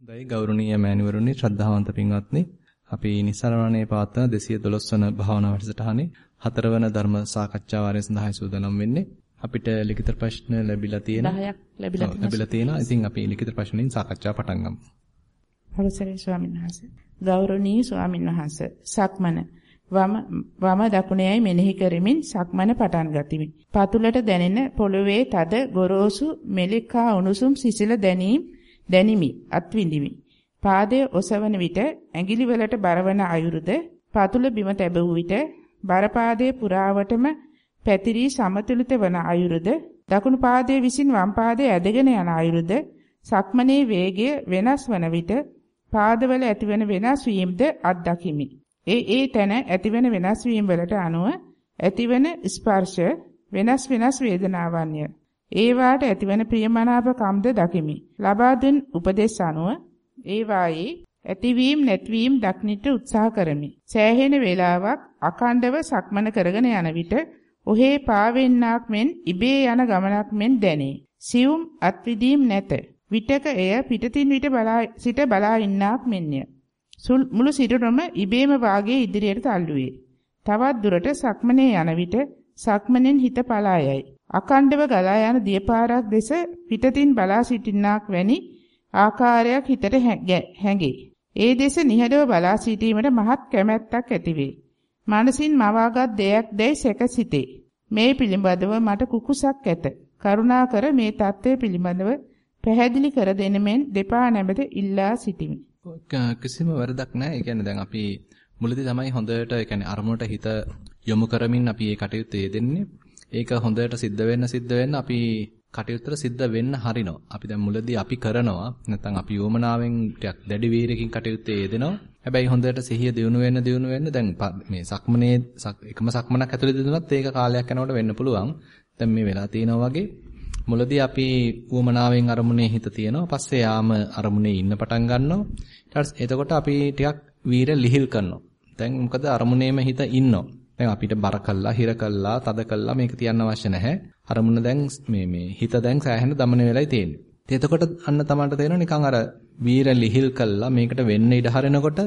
දෛ ගෞරවනීය මෑණිවරුනි ශ්‍රද්ධාවන්ත පින්වත්නි. අපි නිසරණණේ පවත්වන 212 වන භාවනා වැඩසටහනේ හතරවන ධර්ම සාකච්ඡා වාරය සඳහා සූදානම් වෙන්නේ. අපිට ලිඛිත ප්‍රශ්න ලැබිලා තියෙනවා 10ක් ලැබිලා තියෙනවා. ලැබිලා තියෙනවා. ඉතින් අපි ලිඛිත ප්‍රශ්නෙන් සාකච්ඡා පටන් ගමු. අවසරයි ස්වාමීන් වහන්සේ. ගෞරවනීය ස්වාමීන් වහන්සේ සක්මන. වම වම දකුණේයි මෙනෙහි කරමින් සක්මන පටන් ගතිමි. පතුලට දැනෙන පොළවේ තද ගොරෝසු මෙලිකා උණුසුම් සිසිල දැනීම දැනිමි අත්විඳිමි. පාදයේ ඔසවන විට ඇඟිලි වලට බරවන අයුරුද පතුල බිම තැබූ විට බර පාදයේ පුරාවටම පැතිරී සමතුලිත වන අයුරුද දකුණු පාදයේ විසින් වම් පාදයේ ඇදගෙන යන අයුරුද සක්මනේ වේගය වෙනස් වන විට පාදවල ඇතිවන වෙනස් වීමද අත්දකිමි. ඒ ඒ තැන ඇතිවන වෙනස් වීම වලට අනුව ඇතිවන ස්පර්ශ වෙනස් වෙනස් වේදනාවන්ය. ඒ වාට ඇතිවන ප්‍රියමනාපකම්ද දකිමි. ලබා දුන් උපදේශ අනුව ඒ වායේ ඇතිවීම නැතිවීම දක්නිට උත්සාහ කරමි. සෑහෙන වේලාවක් අකණ්ඩව සක්මන කරගෙන යන විට ඔහේ පාවෙන්නක් මෙන් ඉබේ යන ගමනක් මෙන් දැනේ. සියුම් අත්විදීම් නැත. විටක එය පිටතින් විට බලා සිට බලා ඉන්නක් මෙන්ය. මුළු සිරුරම ඉබේම වාගේ ඉදිරියට තල්ලුවේ. තවත් දුරට සක්මනේ යන විට සක්මනෙන් හිත පලා යයි. අකණ්ඩව ගලා යන දියපාරක් දෙස පිටතින් බලා සිටින්නාක් වැනි ආකාරයක් හිතට හැඟේ. ඒ දෙස නිහඬව බලා සිටීමට මහත් කැමැත්තක් ඇතිවේ. මනසින් මවාගත් දෙයක් දැයි සැකසිතේ. මේ පිළිබඳව මට කුකුසක් ඇත. කරුණාකර මේ தත්ත්වය පිළිබඳව පැහැදිලි කර දෙන මෙන් දෙපා නැමෙත ඉල්ලා සිටිමි. කිසිම වරදක් නැහැ. ඒ කියන්නේ දැන් අපි මුලදී තමයි හොඳට ඒ කියන්නේ අරමුණට හිත යොමු කරමින් අපි මේ කටයුතු යෙදෙන්නේ. ඒක හොඳට සිද්ධ වෙන්න සිද්ධ වෙන්න අපි කටයුත්තට සිද්ධ වෙන්න හරිනවා. අපි දැන් මුලදී අපි කරනවා නැත්නම් අපි යොමනාවෙන් ටිකක් දැඩි වීරකින් කටයුත්තේ යෙදෙනවා. හැබැයි හොඳට සිහිය දියුණු වෙන්න දියුණු වෙන්න දැන් මේ සක්මනේ එකම සක්මනක් ඇතුළේ දිනුනත් ඒක කාලයක් යනකොට වෙන්න පුළුවන්. දැන් මේ වෙලා තියෙනවා වගේ මුලදී අපි උවමනාවෙන් අරමුණේ හිත තියනවා. පස්සේ යාම අරමුණේ ඉන්න පටන් ගන්නවා. ඊට එතකොට අපි ටිකක් වීර ලිහිල් කරනවා. දැන් මොකද අරමුණේම හිත ඉන්නවා. දැන් අපිට බර කළා, හිර කළා, තද කළා මේක තියන්න අවශ්‍ය නැහැ. අරමුණ දැන් මේ මේ හිත දැන් සෑහෙන දමන වෙලයි තියෙන්නේ. එතකොට අන්න තමන්ට තේරෙනවා නිකන් අර වීර ලිහිල් කළා මේකට වෙන්න ඉඩ හරිනකොට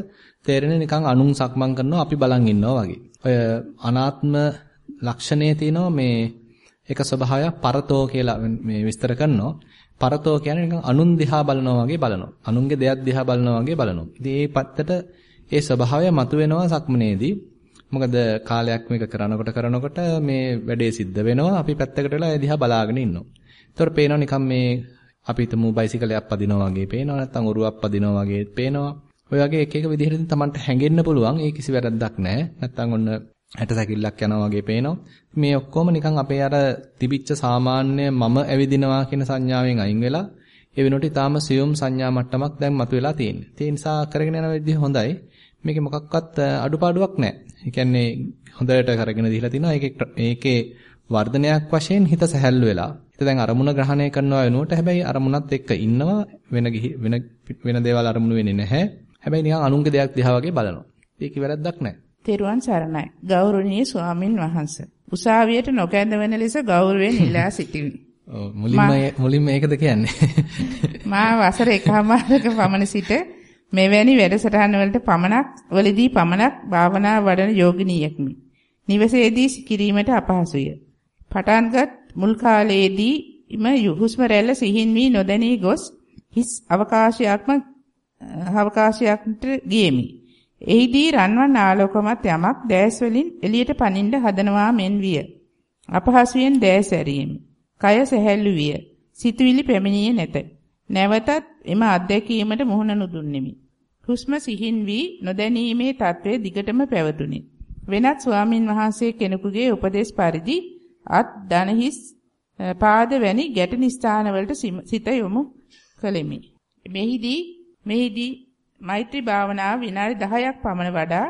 තේරෙන්නේ නිකන් අනුන් සක්මන් කරනවා අපි බලන් ඉන්නවා වගේ. ඔය අනාත්ම ලක්ෂණයේ තියෙනවා මේ එක ස්වභාවයක් පරතෝ කියලා මේ විස්තර කරනවා. පරතෝ කියන්නේ නිකන් අනුන් දිහා බලනවා වගේ බලනවා. අනුන්ගේ දෙයක් දිහා බලනවා වගේ බලනවා. ඉතින් මේ පැත්තට ඒ ස්වභාවය මතුවෙනවා සක්මනේදී. මොකද කාලයක් මේක කරනකොට කරනකොට මේ වැඩේ සිද්ධ වෙනවා. අපි පැත්තකට වෙලා ඒ දිහා බලාගෙන ඉන්නවා. ඒතකොට පේනවා නිකන් මේ අපි හිතමු බයිසිකලයක් පදිනවා වගේ පේනවා නැත්නම් ඔරුවක් පදිනවා වගේ පේනවා. ඔය වගේ එක එක විදිහට තමන්ට හැඟෙන්න පුළුවන්. ඒ කිසි වැරද්දක් නැහැ. නැත්නම් ඔන්න හැට සැකිල්ලක් යනවා වගේ පේනවා. මේ ඔක්කොම නිකන් අපේ අර තිබිච්ච සාමාන්‍ය මම ඇවිදිනවා කියන සංඥාවෙන් අයින් වෙලා ඒ වෙනකොට ඊටාම සියුම් සංඥා මට්ටමක් දැන් මතුවලා තියෙන්නේ. ඒ නිසා කරගෙන යන විදිහ හොඳයි. මේකේ මොකක්වත් අඩුපාඩුවක් නැහැ. ඒ කියන්නේ හොඳට කරගෙන දීලා තිනවා. ඒකේ ඒකේ වර්ධනයක් වශයෙන් හිත සැහැල්ලු වෙලා. හිත දැන් අරමුණ ග්‍රහණය කරනවා වෙනුවට හැබැයි අරමුණත් එක්ක ඉන්නවා වෙන වෙන වෙන දේවල් අරමුණු වෙන්නේ නැහැ. හැබැයි නිකන් අනුන්ගේ දෙයක් දිහා වගේ බලනවා. ඒකේ වැරද්දක් නැහැ. තෙරුවන් සරණයි. ගෞරවනීය ස්වාමින් වහන්සේ. උසාවියට නොකැඳවන ලෙස ගෞරවයෙන් ඉල්ලා සිටිමි. ඔව් මුලින්ම මුලින්ම ඒකද කියන්නේ. මා වසර එකමාරක පමණ සිට මෙවැනි වැඩසටහන් වලට පමණක් වලදී පමණක් භාවනා වඩන යෝගිනියෙක්මි. නිවසේදී කිරීමට අපහසුය. පටන්ගත් මුල් කාලයේදී ඉම හුස්ම රැල්ල සිහින් වී නොදැනී ගොස් හිස් අවකාශයක්ම අවකාශයකට ගියෙමි. එහිදී රන්වන් ආලෝකමත් යමක් දැස් වලින් එළියට පනින්න හදනවා මෙන් විය. අපහසුයෙන් දැස් ඇරීමි. කය සැහැල්ලු විය. සිතුවිලි පැමිණියේ නැත. නැවතත් එම අත්දැකීමට මුහුණ නුදුන්නෙමි. හුස්ම සිහින් වී නොදැනීමේ తත්වයේ දිගටම පැවතුණි. වෙනත් ස්වාමින් වහන්සේ කෙනෙකුගේ උපදේශ පරිදි අත් දනහිස් පාද වැනි ගැටෙන ස්ථානවලට සිත යොමු කළෙමි. මෙහිදී මෙහිදී මෛත්‍රී භාවනාව විනාඩි 10ක් පමණ වඩා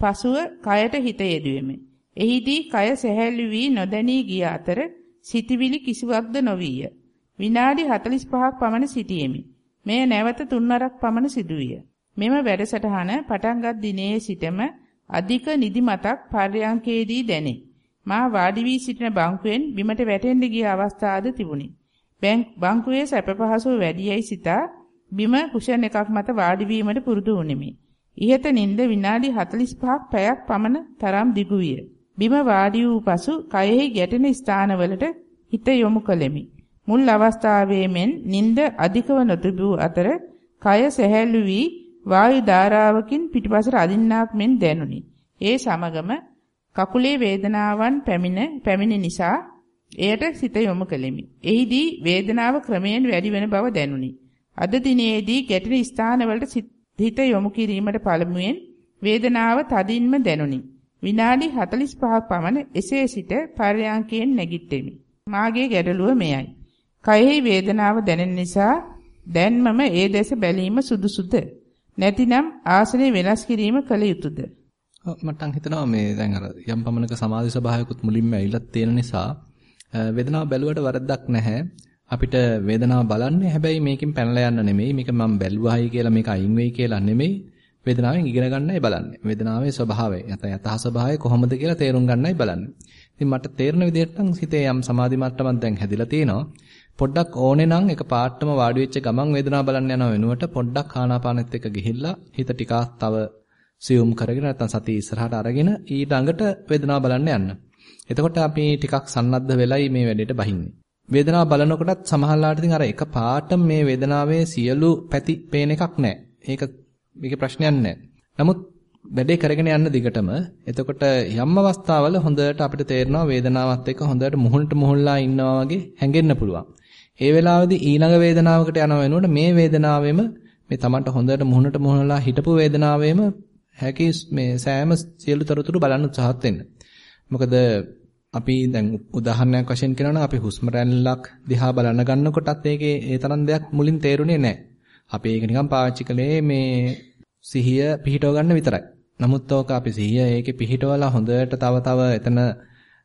පසුව කයට හිත යෙදුවෙමි. එහිදී කය සැහැල්ලු වී නොදැනී ගිය අතර සිටිවිලි කිසිවක්ද නොවිය. විනාඩි 45ක් පමණ සිටියෙමි. මෙය නැවත තුන්වරක් පමණ සිදුවිය. මෙම වැඩසටහන පටන්ගත් දිනේ සිටම අධික නිදිමතක් පර්යංකේදී දැනේ. මා වාඩි වී සිටින බංකුවෙන් බිමට වැටෙන්න ගිය අවස්ථාද තිබුණි. බංකුවේ සැප පහසුව වැඩි යයි සිතා බිම කුෂන් එකක් මත වාඩි වීමට පුරුදු වුනිමි. ඉහත නිින්ද විනාඩි 45ක් පැයක් පමණ තරම් දිගු විය. බිම වාඩි වූ පසු කයෙහි ගැටෙන ස්ථානවලට හිත යොමු කළෙමි. මුල් අවස්ථාවේ මෙන් නිින්ද අධිකව නොතිබූ අතර කය සැහැල්ලු වී වායු ධාරාවකින් පිටිපසට අදින්නාක් මෙන් දැනුනි. ඒ සමගම කකුලේ වේදනාවන් පැමිණ පැමිණි නිසා එයට සිත යොමු කළෙමි. එහිදී වේදනාව ක්‍රමයෙන් වැඩි වෙන බව දැනුනි. අද දිනේදී ගැටෙන ස්ථානවලට හිත යොමු කිරීමට පළමුවෙන් වේදනාව තදින්ම දැනුනි. විනාඩි 45ක් පමණ එසේ සිට පර්යාංකයෙන් නැගිට්ටෙමි. මාගේ ගැටලුව මෙයයි. කයෙහි වේදනාව දැනෙන නිසා දැන්මම ඒ දැස බැලීම සුදුසුද? නැතිනම් ආසනය වෙනස් කිරීම කළ යුතුයද? මට හිතෙනවා මේ දැන් අර යම් පමණක සමාධි ස්වභාවයකුත් මුලින්ම ඇවිලත් තියෙන නිසා වේදනාව බැලුවට වරදක් නැහැ. අපිට වේදනාව බලන්නේ හැබැයි මේකෙන් පැනලා යන්න නෙමෙයි. මේක මම බැලුවායි කියලා මේක අයින් වෙයි කියලා නෙමෙයි. වේදනාවෙන් ඉගෙන ගන්නයි බලන්නේ. වේදනාවේ ස්වභාවය යත යතහ ස්වභාවය කොහොමද කියලා තේරුම් ගන්නයි බලන්නේ. ඉතින් මට තේරෙන විදිහට නම් හිතේ යම් සමාධි මට්ටමක් දැන් හැදිලා තියෙනවා. පොඩ්ඩක් ඕනේ නම් එක පාටම වාඩි වෙච්ච ගමන් වේදනාව බලන්න යනව වෙනුවට පොඩ්ඩක් ආනාපානෙත් එක්ක ගිහිල්ලා හිත ටිකක් තව සියුම් කරගෙන නැත්නම් සතිය ඉස්සරහට අරගෙන ඊළඟට වේදනාව බලන්න යන්න. එතකොට අපි ටිකක් සන්නද්ධ වෙලයි මේ වැඩේට බහින්නේ. වේදනාව බලනකොටත් සමහරලාට ඉතින් අර එක පාටම මේ වේදනාවේ සියලු පැති පේන එකක් නැහැ. ඒක මේකේ ප්‍රශ්නයක් නැහැ. නමුත් වැඩේ කරගෙන යන්න දිගටම එතකොට යම් අවස්ථාවල හොඳට අපිට තේරෙනවා වේදනාවත් එක්ක හොඳට මුහුණට මුහුණලා ඉන්නවා වගේ හැඟෙන්න පුළුවන්. ඒ වෙලාවේදී ඊළඟ වේදනාවකට යනව වෙනකොට මේ වේදනාවෙම මේ Tamanට හොඳට මුහුණට මුහුණලා හිටපු වේදනාවෙම හැකි මේ සෑම සියලු තොරතුරු බලන්න උත්සාහත් වෙන්න. මොකද අපි දැන් උදාහරණයක් වශයෙන් කියනවා නම් අපි හුස්ම රැල්ලක් දිහා බලන ගන්නකොටත් ඒකේ ඒ තරම් දෙයක් මුලින් තේරුනේ නැහැ. අපි ඒක නිකන් පාවිච්චි කළේ මේ සිහිය පිහිටව ගන්න විතරයි. නමුත් ඕක අපි සිහිය ඒකේ පිහිටවලා හොඳට තව තව එතන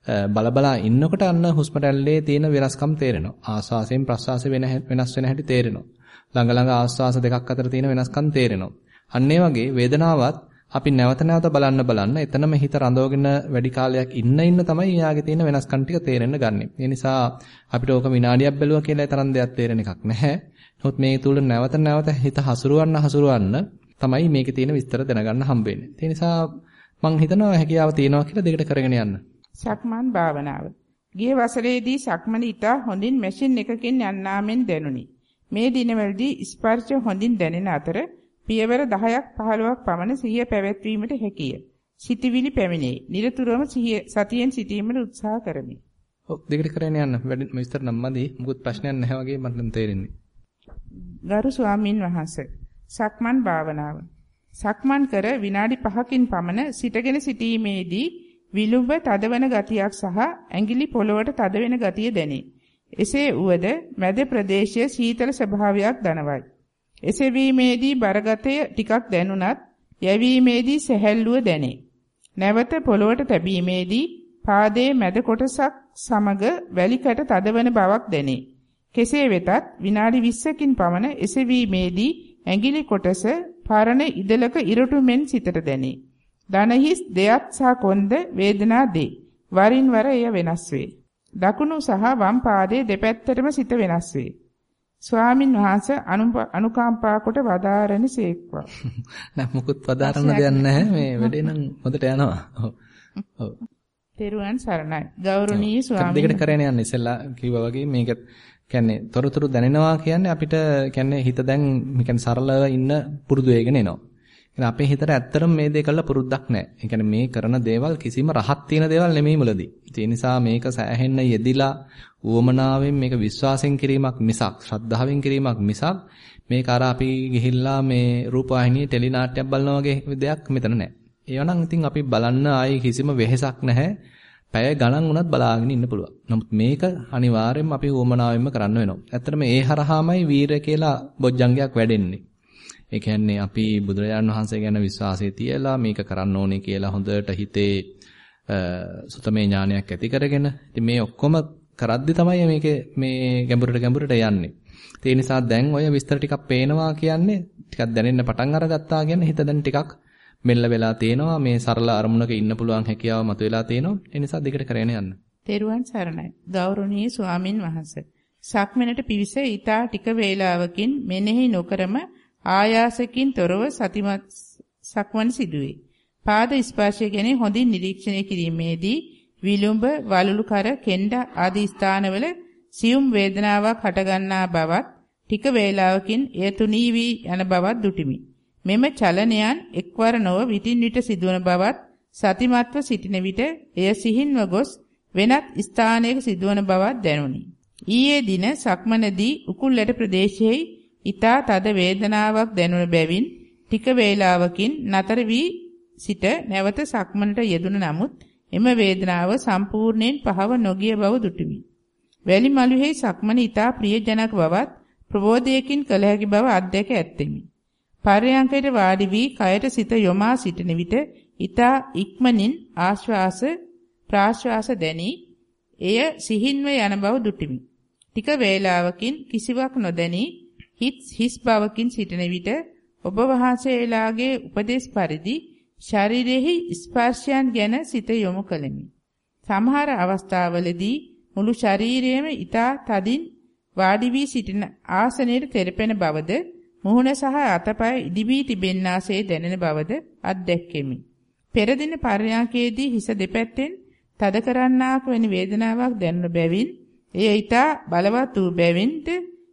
බලබලා ඉන්නකොට අන්න හුස්ම රැල්ලේ තියෙන වෙනස්කම් තේරෙනවා. ආස්වාසයෙන් ප්‍රස්වාසයෙන් වෙන වෙනස් වෙන හැටි තේරෙනවා. ළඟ ළඟ ආස්වාස දෙකක් අතර තියෙන වෙනස්කම් තේරෙනවා. අන්න වගේ වේදනාවත් අපි නැවත නැවත බලන්න බලන්න එතනම හිත රඳවගෙන වැඩි කාලයක් ඉන්න ඉන්න තමයි එයාගේ තියෙන වෙනස්කම් ටික තේරෙන්න ගන්නෙ. ඒ නිසා අපිට ඕක විනාඩියක් බැලුවා කියලා ඒ තරම් දෙයක් තේරෙන එකක් නැහැ. නමුත් මේ තුල නැවත නැවත හිත හසුරවන්න හසුරවන්න තමයි මේකේ තියෙන විස්තර දැනගන්න හම්බ වෙන්නේ. ඒ නිසා මම හිතනවා හැකියාව තියෙනවා කියලා දෙකට කරගෙන යන්න. සක්මන් භාවනාව. ගිය වසරේදී සක්මන ඉතා හොඳින් මැෂින් එකකින් යන්නාමෙන් දැනුනි. මේ දිනවලදී ස්පර්ශ හොඳින් දැනෙන අතර පියවර 10ක් 15ක් පමණ සිහිය පැවැත්වීමට හැකිය. සිතවිලි පැමිණේ. නිරතුරුවම සිහිය සතියෙන් සිටීමට උත්සාහ කරමි. ඔව් දෙකට කරගෙන යන්න. වැඩි විස්තර නම් මදි. මුකුත් ප්‍රශ්නයක් නැහැ වගේ මට තේරෙන්නේ. ගරු ස්වාමින් වහන්සේ. සක්මන් භාවනාව. සක්මන් කර විනාඩි 5කින් පමණ සිටගෙන සිටීමේදී විලුඹ තදවන ගතියක් සහ ඇඟිලි පොළවට තද වෙන ගතිය දැනේ. එසේ වුවද මැද ප්‍රදේශයේ සීතල ස්වභාවයක් දනවයි. එසවීමේදී බරගතය ටිකක් දැනුණත් යැවීමේදී සැහැල්ලුව දැනේ. නැවත පොළොවට තැබීමේදී පාදයේ මැද කොටසක් සමග වැලිකට තදවන බවක් දැනේ. කෙසේ වෙතත් විනාඩි 20කින් පමණ එසවීමේදී ඇඟිලි කොටස පරණ ඉදලක ඉරටු මෙන් සිතට දැනේ. දනහිස් දෙයත් සහ කොන්ද වේදනා දේ. වරින් වර එය වෙනස් වේ. දකුණු සහ වම් පාදයේ දෙපැත්තටම සිත වෙනස් වේ. ස්වාමින් වහන්සේ අනුකම්පා කොට වදාරණ සේක්වා. නෑ මුකුත් වදාරන්න දෙයක් නැහැ. මේ වැඩේ නම් හොඳට යනවා. ඔව්. ඔව්. තෙරුවන් සරණයි. ගෞරවනීය ස්වාමීන් දෙකට කරගෙන යන්න ඉස්සෙල්ලා කිව්වා වගේ මේක කියන්නේ තොරතුරු දැනෙනවා කියන්නේ අපිට කියන්නේ හිත දැන් කියන්නේ සරලව ඉන්න පුරුදු වෙගෙන එනවා. කියන්නේ අපේ හිතට ඇත්තටම මේ දේ කළා පුරුද්දක් නැහැ. ඒ කියන්නේ මේ කරන දේවල් කිසිම රහක් තියෙන දේවල් නෙමෙයි මුලදී. ඒ නිසා මේක සෑහෙන්න යෙදිලා උවමනාවෙන් මේක විශ්වාසයෙන් කිරීමක් මිසක් ශ්‍රද්ධාවෙන් කිරීමක් මිසක් මේක අර අපි ගිහිල්ලා මේ රූපවාහිනියේ ටෙලි නාට්‍යයක් බලනවා වගේ දෙයක් මෙතන නැහැ. ඒවනම් ඉතින් අපි බලන්න ආයේ කිසිම වෙහෙසක් නැහැ. පැය ගණන් වුණත් බලාගෙන ඉන්න පුළුවන්. නමුත් මේක අනිවාර්යයෙන්ම අපි උවමනාවෙන්ම කරන්න වෙනවා. ඇත්තටම ඒ හරහාමයි වීරය කියලා බොජ්ජංගයක් වැඩෙන්නේ. ඒ කියන්නේ අපි බුදුරජාණන් වහන්සේ ගැන විශ්වාසය තියලා මේක කරන්න ඕනේ කියලා හොඳට හිතේ සුතමේ ඥානයක් ඇති කරගෙන ඉතින් මේ ඔක්කොම කරද්දි තමයි මේකේ මේ ගැඹුරට ගැඹුරට යන්නේ. ඒ නිසා දැන් ඔය විස්තර ටිකක් පේනවා කියන්නේ ටිකක් දැනෙන්න පටන් අරගත්තා කියන්නේ හිත දැන් ටිකක් මෙල්ල වෙලා තේනවා මේ සරල අරමුණක ඉන්න පුළුවන් හැකියාව මතුවලා තේනවා. ඒ නිසා දිගට කරගෙන යන්න. තෙරුවන් සරණයි. ගෞරවනීය ස්වාමින් වහන්සේ. සක්මනට පිවිස ඊතා ටික වේලාවකින් මෙනෙහි නොකරම ආයාසකින් තොරව සතිමත් සක්මන් සිදුවේ. පාද ස්පර්ශය ගැන හොඳින් නිරීක්ෂණය කිරීමේදී විලුඹ, වලලු කර, කෙන්ඩ ආදී ස්ථානවල සියුම් වේදනාවක් හටගන්නා බවත් ටික වේලාවකින් එය තුනී වී යන බවත් දුටිමි. මෙම චලනයන් එක්වර නොව විටින් විට සිදුවන බවත් සතිමත්ව සිටින විට එය සිහින්ව ගොස් වෙනත් ස්ථානයක සිදුවන බවක් දැනුනි. ඊයේ දින සක්මනදී උකුල්ලට ප්‍රදේශයේ ඊතා තද වේදනාවක් දැනුන බැවින් ටික වේලාවකින් නතර වී සිට නැවත සක්මනට යෙදුන නමුත් එම වේදනාව සම්පූර්ණයෙන් පහව නොගිය බව දුටිමි. වැලි මළුෙහි සක්මන ඊතා ප්‍රියජනක බවත් ප්‍රබෝධයකින් කළ හැකි බව අත්දැක ඇත්තෙමි. පර්යංකයට වාඩි වී කයට සිත යොමා සිටින විට ඊතා ඉක්මනින් ආශ්වාස ප්‍රාශ්වාස දැනි එය සිහින්ව යන බව දුටිමි. ටික වේලාවකින් කිසිවක් නොදැනි හිස් හිස් බවකින් සිටින විට ඔබ වහන්සේලාගේ උපදේශ පරිදි ශරීරෙහි ස්පර්ශයන් ගැන සිත යොමු කළෙමි. සමහර අවස්ථාවලදී මුළු ශරීරයම ඊතා තදින් වාඩි වී සිටින ආසනයේ තෙරපෙන බවද මුහුණ සහ අතපය ඉදිවි තිබෙන්නාසේ දැනෙන බවද අත්දැක්කෙමි. පෙර දින පර්යාකයේදී හිස දෙපැත්තෙන් තද කරන්නාක් වැනි වේදනාවක් දැනුන බැවින් එය ඊතා බලවත් වූ බැවින්ද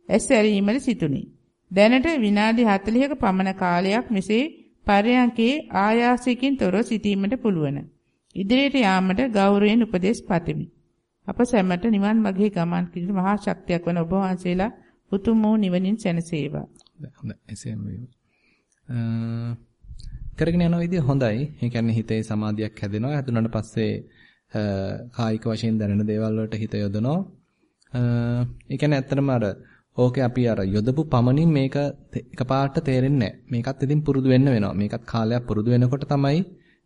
ඇස් ඇරීමට සිටුනි. දැනට විනාඩි 40ක පමණ කාලයක් මෙසේ පර්යංකේ ආයාසයෙන් තොරව සිටීමට පුළුවන්. ඉදිරියට යාමට ගෞරවයෙන් උපදෙස් පතමි. අප සැමට නිවන් මාගේ ගමන් කිරීම මහා ශක්තියක් වන ඔබ වහන්සේලා උතුම් වූ නිවනින් සැනසේවා. හොඳයි එසේම වේවා. කරගෙන යන විදිය හොඳයි. ඒ කියන්නේ හිතේ සමාධියක් හැදෙනවා. හැදුනට පස්සේ කායික වශයෙන් දැනෙන දේවල් වලට හිත යොදනවා. ඒ කියන්නේ ඇත්තටම අර ඕකේ අපි අර යොදපු පමණින් මේක එකපාරට තේරෙන්නේ නැහැ. මේකත් ඉතින් පුරුදු වෙන්න වෙනවා. මේකත් කාලයක් පුරුදු වෙනකොට තමයි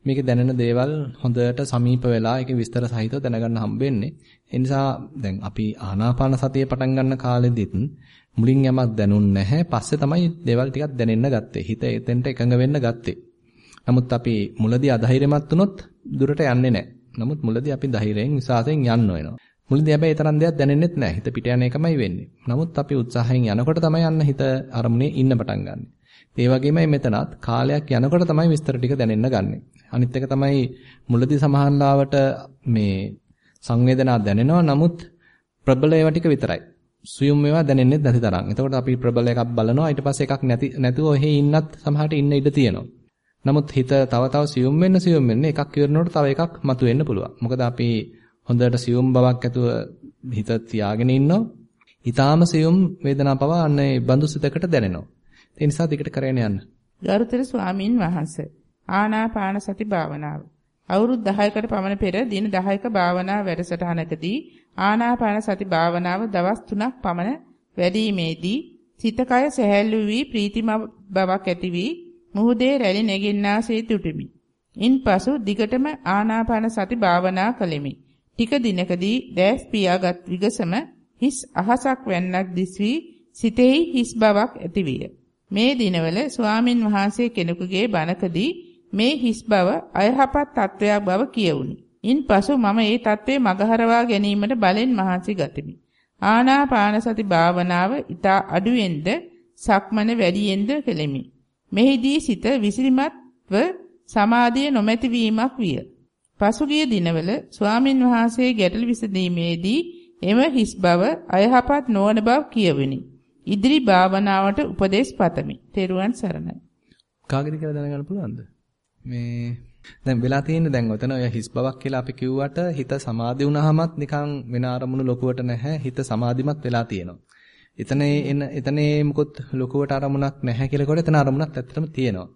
මේකේ දැනෙන දේවල් හොඳට සමීප වෙලා ඒකේ විස්තර සහිතව දැනගන්න හම්බෙන්නේ. ඒ නිසා දැන් අපි ආනාපාන සතිය පටන් ගන්න කාලෙදිත් මුලින් යමක් දැනුන්නේ නැහැ. පස්සේ තමයි දේවල් ටිකක් දැනෙන්න ගත්තේ. හිත එතෙන්ට එකඟ වෙන්න ගත්තේ. නමුත් අපි මුලදී අධෛර්යමත් වුණොත් දුරට යන්නේ නැහැ. නමුත් මුලදී අපි ධෛර්යයෙන් විශ්වාසයෙන් යන්න වෙනවා. මුලදී හැබැයි තරම් දෙයක් දැනෙන්නෙත් නැහැ. හිත පිට යන එකමයි වෙන්නේ. නමුත් අපි උත්සාහයෙන් යනකොට තමයි යන්න හිත අරමුණේ ඉන්න පටන් ගන්න. ඒ වගේමයි මෙතනත් කාලයක් යනකොට තමයි විස්තර ටික දැනෙන්න ගන්නෙ. අනිත් එක තමයි මුලදී සමහරලාවට මේ සංවේදනා දැනෙනවා. නමුත් ප්‍රබල ඒවා ටික විතරයි. සුයුම් ඒවා දැනෙන්නේ නැති තරම්. එතකොට අපි ප්‍රබල එකක් බලනවා. ඊට පස්සේ එකක් නැති නැතුව ඔහේ ඉන්නත් සමහරට ඉන්න ඉඩ තියෙනවා. නමුත් හිත තව තව සියුම් වෙන්න සියුම් වෙන්න එකක් ඉවරනකොට තව එකක් මතුවෙන්න පුළුවන්. මොකද අපි හොඳට සියුම් බවක් ඇතුව හිත තියාගෙන ඉන්නවා. ඊටාම සියුම් වේදනා පවා අන්න ඒ බඳු සිතකට දැනෙනවා. ඒ නිසා දිගට කරගෙන යන්න. ගරුතර ස්වාමින් වහන්සේ ආනාපාන සති භාවනාව. අවුරුදු 10කට පමණ පෙර දින 10ක භාවනා වැඩසටහනකදී ආනාපාන සති භාවනාව දවස් 3ක් පමණ වැඩිීමේදී සිත කය සැහැල්ලු වී ප්‍රීතිම බවක් ඇති වී මුහුදේ රැලි නැගින්නාසේ තුටිමි. ඉන්පසු දිගටම ආනාපාන සති භාවනා කළෙමි. ටික දිනකදී දැස් පියාගත් විගසම හිස් අහසක් වැන්නක් දිස්වි සිතෙහි හිස් බවක් ඇතිවිය. මේ දිනවල ස්වාමින් වහන්සේ කෙනෙකුගේ බණකදී මේ හිස් බව අයහපත් තත්වයක් බව කියවුනි. ඉන්පසු මම ඒ தત્ත්වය මගහරවා ගැනීමට බලෙන් මහන්සි ගතිමි. ආනාපාන සති භාවනාව ඊට අඩුවෙන්ද සක්මන වැඩියෙන්ද කෙලෙමි. මෙහිදී සිත විසිරිමත්ව සමාධිය නොමැති වීමක් විය. පසුගිය දිනවල ස්වාමින් වහන්සේ ගැටළු විසඳීමේදී එම හිස් බව අයහපත් නොවන බව කියවෙනි. ඉදිරි භාවනාවට උපදේශ පතමි. තෙරුවන් සරණයි. කාගෙද කියලා දැනගන්න පුළුවන්ද? මේ දැන් වෙලා තියෙන්නේ දැන් ඔතන ඔය හිස් බවක් කියලා අපි කිව්වට හිත සමාධි වුණාමත් නිකන් වෙන අරමුණු ලොකුවට නැහැ. හිත සමාධිමත් වෙලා තියෙනවා. එතන එන එතනේ මොකොත් ලොකුවට අරමුණක් නැහැ කියලා කොට එතන අරමුණක් ඇත්තටම තියෙනවා.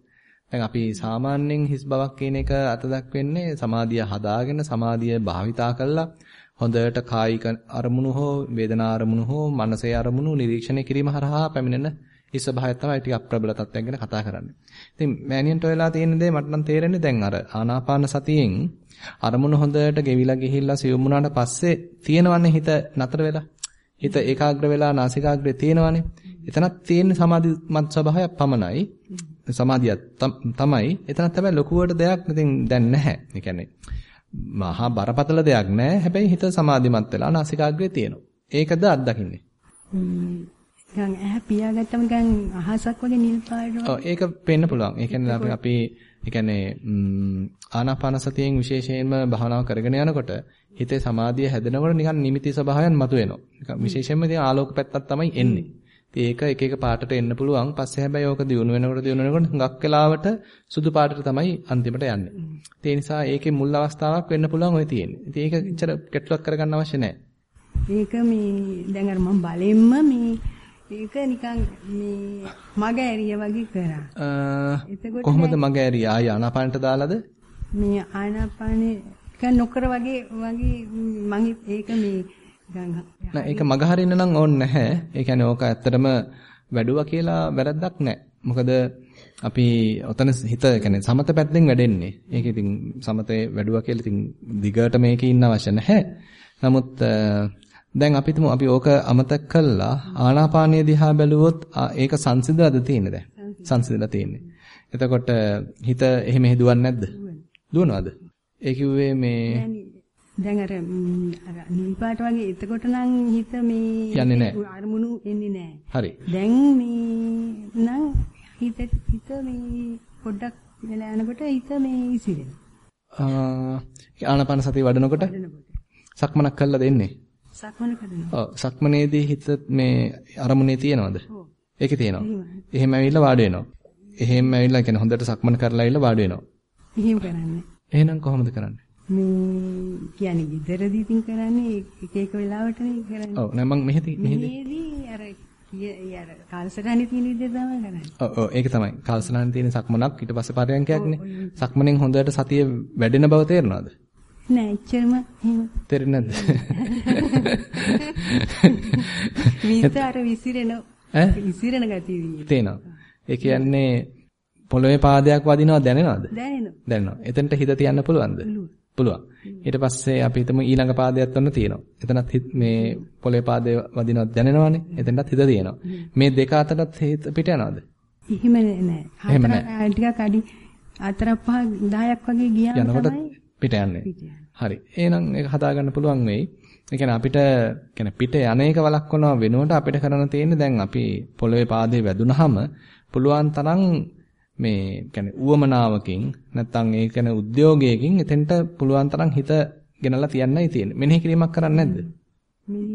දැන් අපි සාමාන්‍යයෙන් හිස් බවක් කියන එක අත දක්වන්නේ සමාධිය හදාගෙන සමාධිය භාවිතා කරලා හොඳට කායික අරමුණු හෝ වේදනා අරමුණු හෝ මනසේ අරමුණු නිරීක්ෂණය කිරීම හරහා පැමිණෙන හිස් භාවය තමයි ටික අප්‍රබල තත්ත්වයක් ගැන කතා කරන්නේ. ඉතින් මෑනියන්ට වෙලා තියෙන දේ මට නම් තේරෙන්නේ දැන් අර ආනාපාන සතියෙන් අරමුණු හොඳට ගෙවිලා ගිහිල්ලා සියුම් වුණාට පස්සේ තියෙනවන්නේ හිත නතර වෙලා. හිත ඒකාග්‍ර වෙලා නාසිකාග්‍රේ තියෙනවනේ. එතනක් තියෙන සමාධිමත් ස්වභාවයක් පමණයි. සමාධිය තමයි. එතනත් හැබැයි ලොකුවට දෙයක් ඉතින් දැන් නැහැ. ඒ කියන්නේ මහා බරපතල දෙයක් නැහැ. හැබැයි හිත සමාධිමත් වෙලා නාසිකාග්‍රේ තියෙනවා. ඒකද අත්දකින්නේ. නිකන් ඇහ පියාගත්තම නිකන් අහසක් වගේ නිල් පාට ඔව් ඒක පේන්න පුළුවන්. ඒ කියන්නේ අපි අපි ඒ කියන්නේ ආනාපාන සතියෙන් විශේෂයෙන්ම භාවනාව කරගෙන යනකොට හිතේ සමාධිය හැදෙනකොට නිකන් නිමිති ස්වභාවයන් මතුවෙනවා. නිකන් විශේෂයෙන්ම ඉතින් ආලෝක පැත්තක් තමයි එන්නේ. ඒක එක එක පාටට එන්න පුළුවන්. පස්සේ හැබැයි ඕක දියුණු වෙනකොට දියුණු වෙනකොට හුඟක් වෙලාවට සුදු පාටට තමයි අන්තිමට යන්නේ. ඒ නිසා ඒකේ මුල් අවස්ථාවක් වෙන්න පුළුවන් ඔය තියෙන්නේ. ඉතින් ඒක එච්චර කෙටලක් කරගන්න අවශ්‍ය නැහැ. ඒක මේ දැන් අර මම බලෙන්ම මේ ඒක නිකන් මේ මග ඇරිය වගේ කරා. කොහොමද මග ඇරිය? ආය ආනාපානට දාලාද? මේ ආනාපානේ නිකන් නොකර වගේ වගේ මම ඒක මේ නෑ ඒක මග හරින්න නම් ඕනේ නැහැ. ඒ කියන්නේ ඕක ඇත්තටම වැඩුවා කියලා වැරද්දක් නෑ. මොකද අපි ඔතන හිත කියන්නේ සමත පැත්තෙන් වැඩෙන්නේ. ඒක ඉතින් සමතේ වැඩුවා කියලා ඉතින් දිගට මේකේ ඉන්න අවශ්‍ය නැහැ. නමුත් දැන් අපි තුමු අපි ඕක අමතක කළා ආනාපානිය දිහා බැලුවොත් ඒක සංසිඳලාද තියෙන්නේ දැන් සංසිඳලා තියෙන්නේ එතකොට හිත එහෙම හදුවන්නේ නැද්ද දුවනවද ඒ කිව්වේ මේ දැන් අර අර නිල් පාට වගේ එතකොට නම් හිත මේ යන්නේ නැහැ අරමුණු එන්නේ නැහැ හරි දැන් මේ නම් හිත හිත මේ පොඩ්ඩක් වෙලා යනකොට හිත මේ ඉසිරෙනවා ආනාපාන සතිය වඩනකොට සක්මනක් කළා දෙන්නේ සක්මන කරනවා. ඔව් සක්මනේදී හිත මේ අරමුණේ තියෙනවද? ඔව්. ඒකේ තියෙනවා. එහෙම ඇවිල්ලා වාඩි වෙනවා. එහෙම ඇවිල්ලා කියන්නේ හොඳට සක්මන කරලා ඇවිල්ලා වාඩි වෙනවා. එහෙම කරන්නේ. එහෙනම් කොහොමද කරන්නේ? මේ කියන්නේ විතරදී තින් කරන්නේ එක එක වෙලාවටනේ කරන්නේ. ඔව් නෑ මම මෙහෙදි මෙහෙදි අර අර කාලසටහනේ තියෙන විදිහ තමයි කරන්නේ. ඔව් ඔව් ඒක තමයි. කාලසටහනේ තියෙන සක්මනක් ඊට පස්සේ පරයන්කයක්නේ. සක්මනෙන් හොඳට සතිය වැඩෙන බව තේරෙනවද? නෑ එච්චරම එහෙම තේරෙන්නේ නැද්ද? විතර විසිරෙන ඈ විසිරෙන ගතිය තේනවා. ඒ කියන්නේ පොළවේ පාදයක් වදිනවා දැනෙනවද? දැනෙනවා. දැනෙනවා. එතනට හිත තියන්න පුළුවන්ද? පුළුවන්. ඊට පස්සේ අපි හිතමු ඊළඟ පාදයක් ඔන්න තියෙනවා. එතනත් මේ පොළවේ පාදේ වදිනවා දැනෙනවනේ. එතනටත් හිත තියෙනවා. මේ දෙක අතරත් හිත පිට යනවද? එහෙම නෑ. හතර ටිකක් අඩි හතර පහ 10ක් වගේ ගියාම තමයි පිට යන්නේ. හරි. එහෙනම් ඒක හදාගන්න පුළුවන් වෙයි. ඒ කියන්නේ අපිට කියන්නේ පිට යන එක වළක්වනවා වෙනුවට අපිට කරන්න තියෙන්නේ දැන් අපි පොළවේ පාදේ වැදුනහම පුළුවන් තරම් මේ කියන්නේ උවමනාවකින් නැත්තම් ඒ කියන්නේ උද්‍යෝගයකින් එතෙන්ට පුළුවන් තරම් හිත ගෙනලා තියන්නයි තියෙන්නේ. මෙනෙහි කිරීමක් කරන්නේ නැද්ද?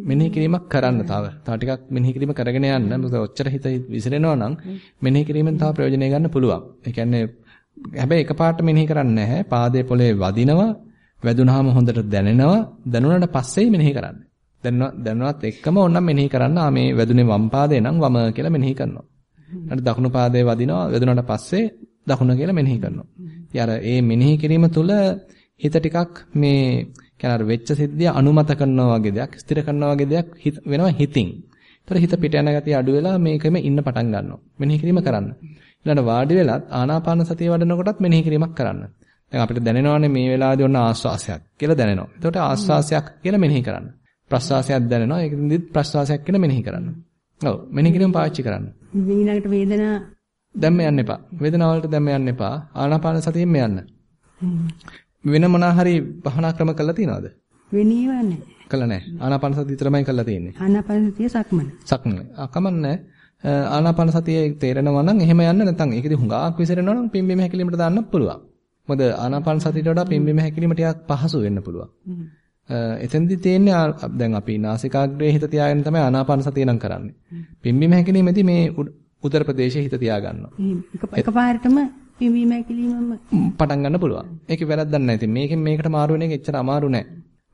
මෙනෙහි කිරීමක් කරන්න තව. තව ටිකක් මෙනෙහි කිරීම කරගෙන යන්න. මොකද ඔච්චර හිත විසිරෙනවා නම් මෙනෙහි කිරීමෙන් තව ප්‍රයෝජනය ගන්න පුළුවන්. ඒ කියන්නේ හැබැයි එකපාරට මෙනෙහි කරන්නේ නැහැ. පාදයේ පොළවේ වදිනවා, වැදුනහම හොඳට දැනෙනවා. දැනුණාට පස්සේ මෙනෙහි කරන්න. දැනුණත් එක්කම ඕනනම් මෙනෙහි කරන්න. ආ මේ වැදුනේ වම් පාදේ නම් වම කියලා මෙනෙහි කරනවා. ඊට දකුණු පාදයේ වදිනවා, වැදුනාට පස්සේ දකුණ කියලා මෙනෙහි කරනවා. ඉතින් අර ඒ මෙනෙහි කිරීම තුළ හිත ටිකක් මේ කියන අර වෙච්ච සිද්ධිය අනුමත කරනවා වගේ දෙයක්, ස්ථිර කරනවා වගේ දෙයක් වෙනවා හිතින්. ඒතර හිත පිට යන ගතිය අඩු වෙලා මේකෙම ඉන්න පටන් ගන්නවා. මෙනෙහි කිරීම කරන්න. ඊළඟ වාඩි වෙලත් ආනාපාන සතිය වඩනකොටත් මෙනෙහි කිරීමක් කරන්න. දැන් අපිට දැනෙනවානේ මේ වෙලාවේදී ඔන්න ආස්වාසයක් කියලා දැනෙනවා. එතකොට ආස්වාසයක් කියලා මෙනෙහි කරන්න. ප්‍රස්වාසයක් දැනෙනවා. ඒකෙන්දිත් ප්‍රස්වාසයක් කියලා මෙනෙහි කරන්න. ඔව් මෙනෙහි කිරීම පාවිච්චි කරන්න. ඊළඟට වේදනා දැම්ම යන්න එපා. වේදනාව වලට දැම්ම යන්න එපා. ආනාපාන සතියෙම යන්න. වෙන මොනා හරි භවනා ක්‍රම කළා තියනවද? වෙනීව නැහැ. කළා නැහැ. ආනාපාන සතිය විතරමයි කළා තියෙන්නේ. ආනාපාන සතිය සක්මන. සක්මන. ආ කමන්නේ. ආනාපාන සතියේ තේරෙනවා නම් එහෙම යන්න නැත්නම් ඒකදී හුඟක් විසිරෙනවා නම් පිම්බීම හැකිලීමට දාන්න පුළුවන්. මොකද ආනාපාන සතියට වඩා පිම්බීම හැකිලීම ටිකක් පහසු වෙන්න පුළුවන්. එතෙන්දී තියෙන්නේ දැන් අපි නාසිකාග්‍රයේ හිත තියාගෙන තමයි ආනාපාන සතිය නම් කරන්නේ. පිම්බීම හැකිලීමේදී මේ උදර ප්‍රදේශයේ හිත තියාගන්නවා. එකපාරටම පිම්බීම හැකිලීමම පටන් ගන්න පුළුවන්. ඒකේ වැරද්දක් නැහැ. ඉතින් මේකෙන් මේකට මාරු වෙන එක එච්චර අමාරු නෑ.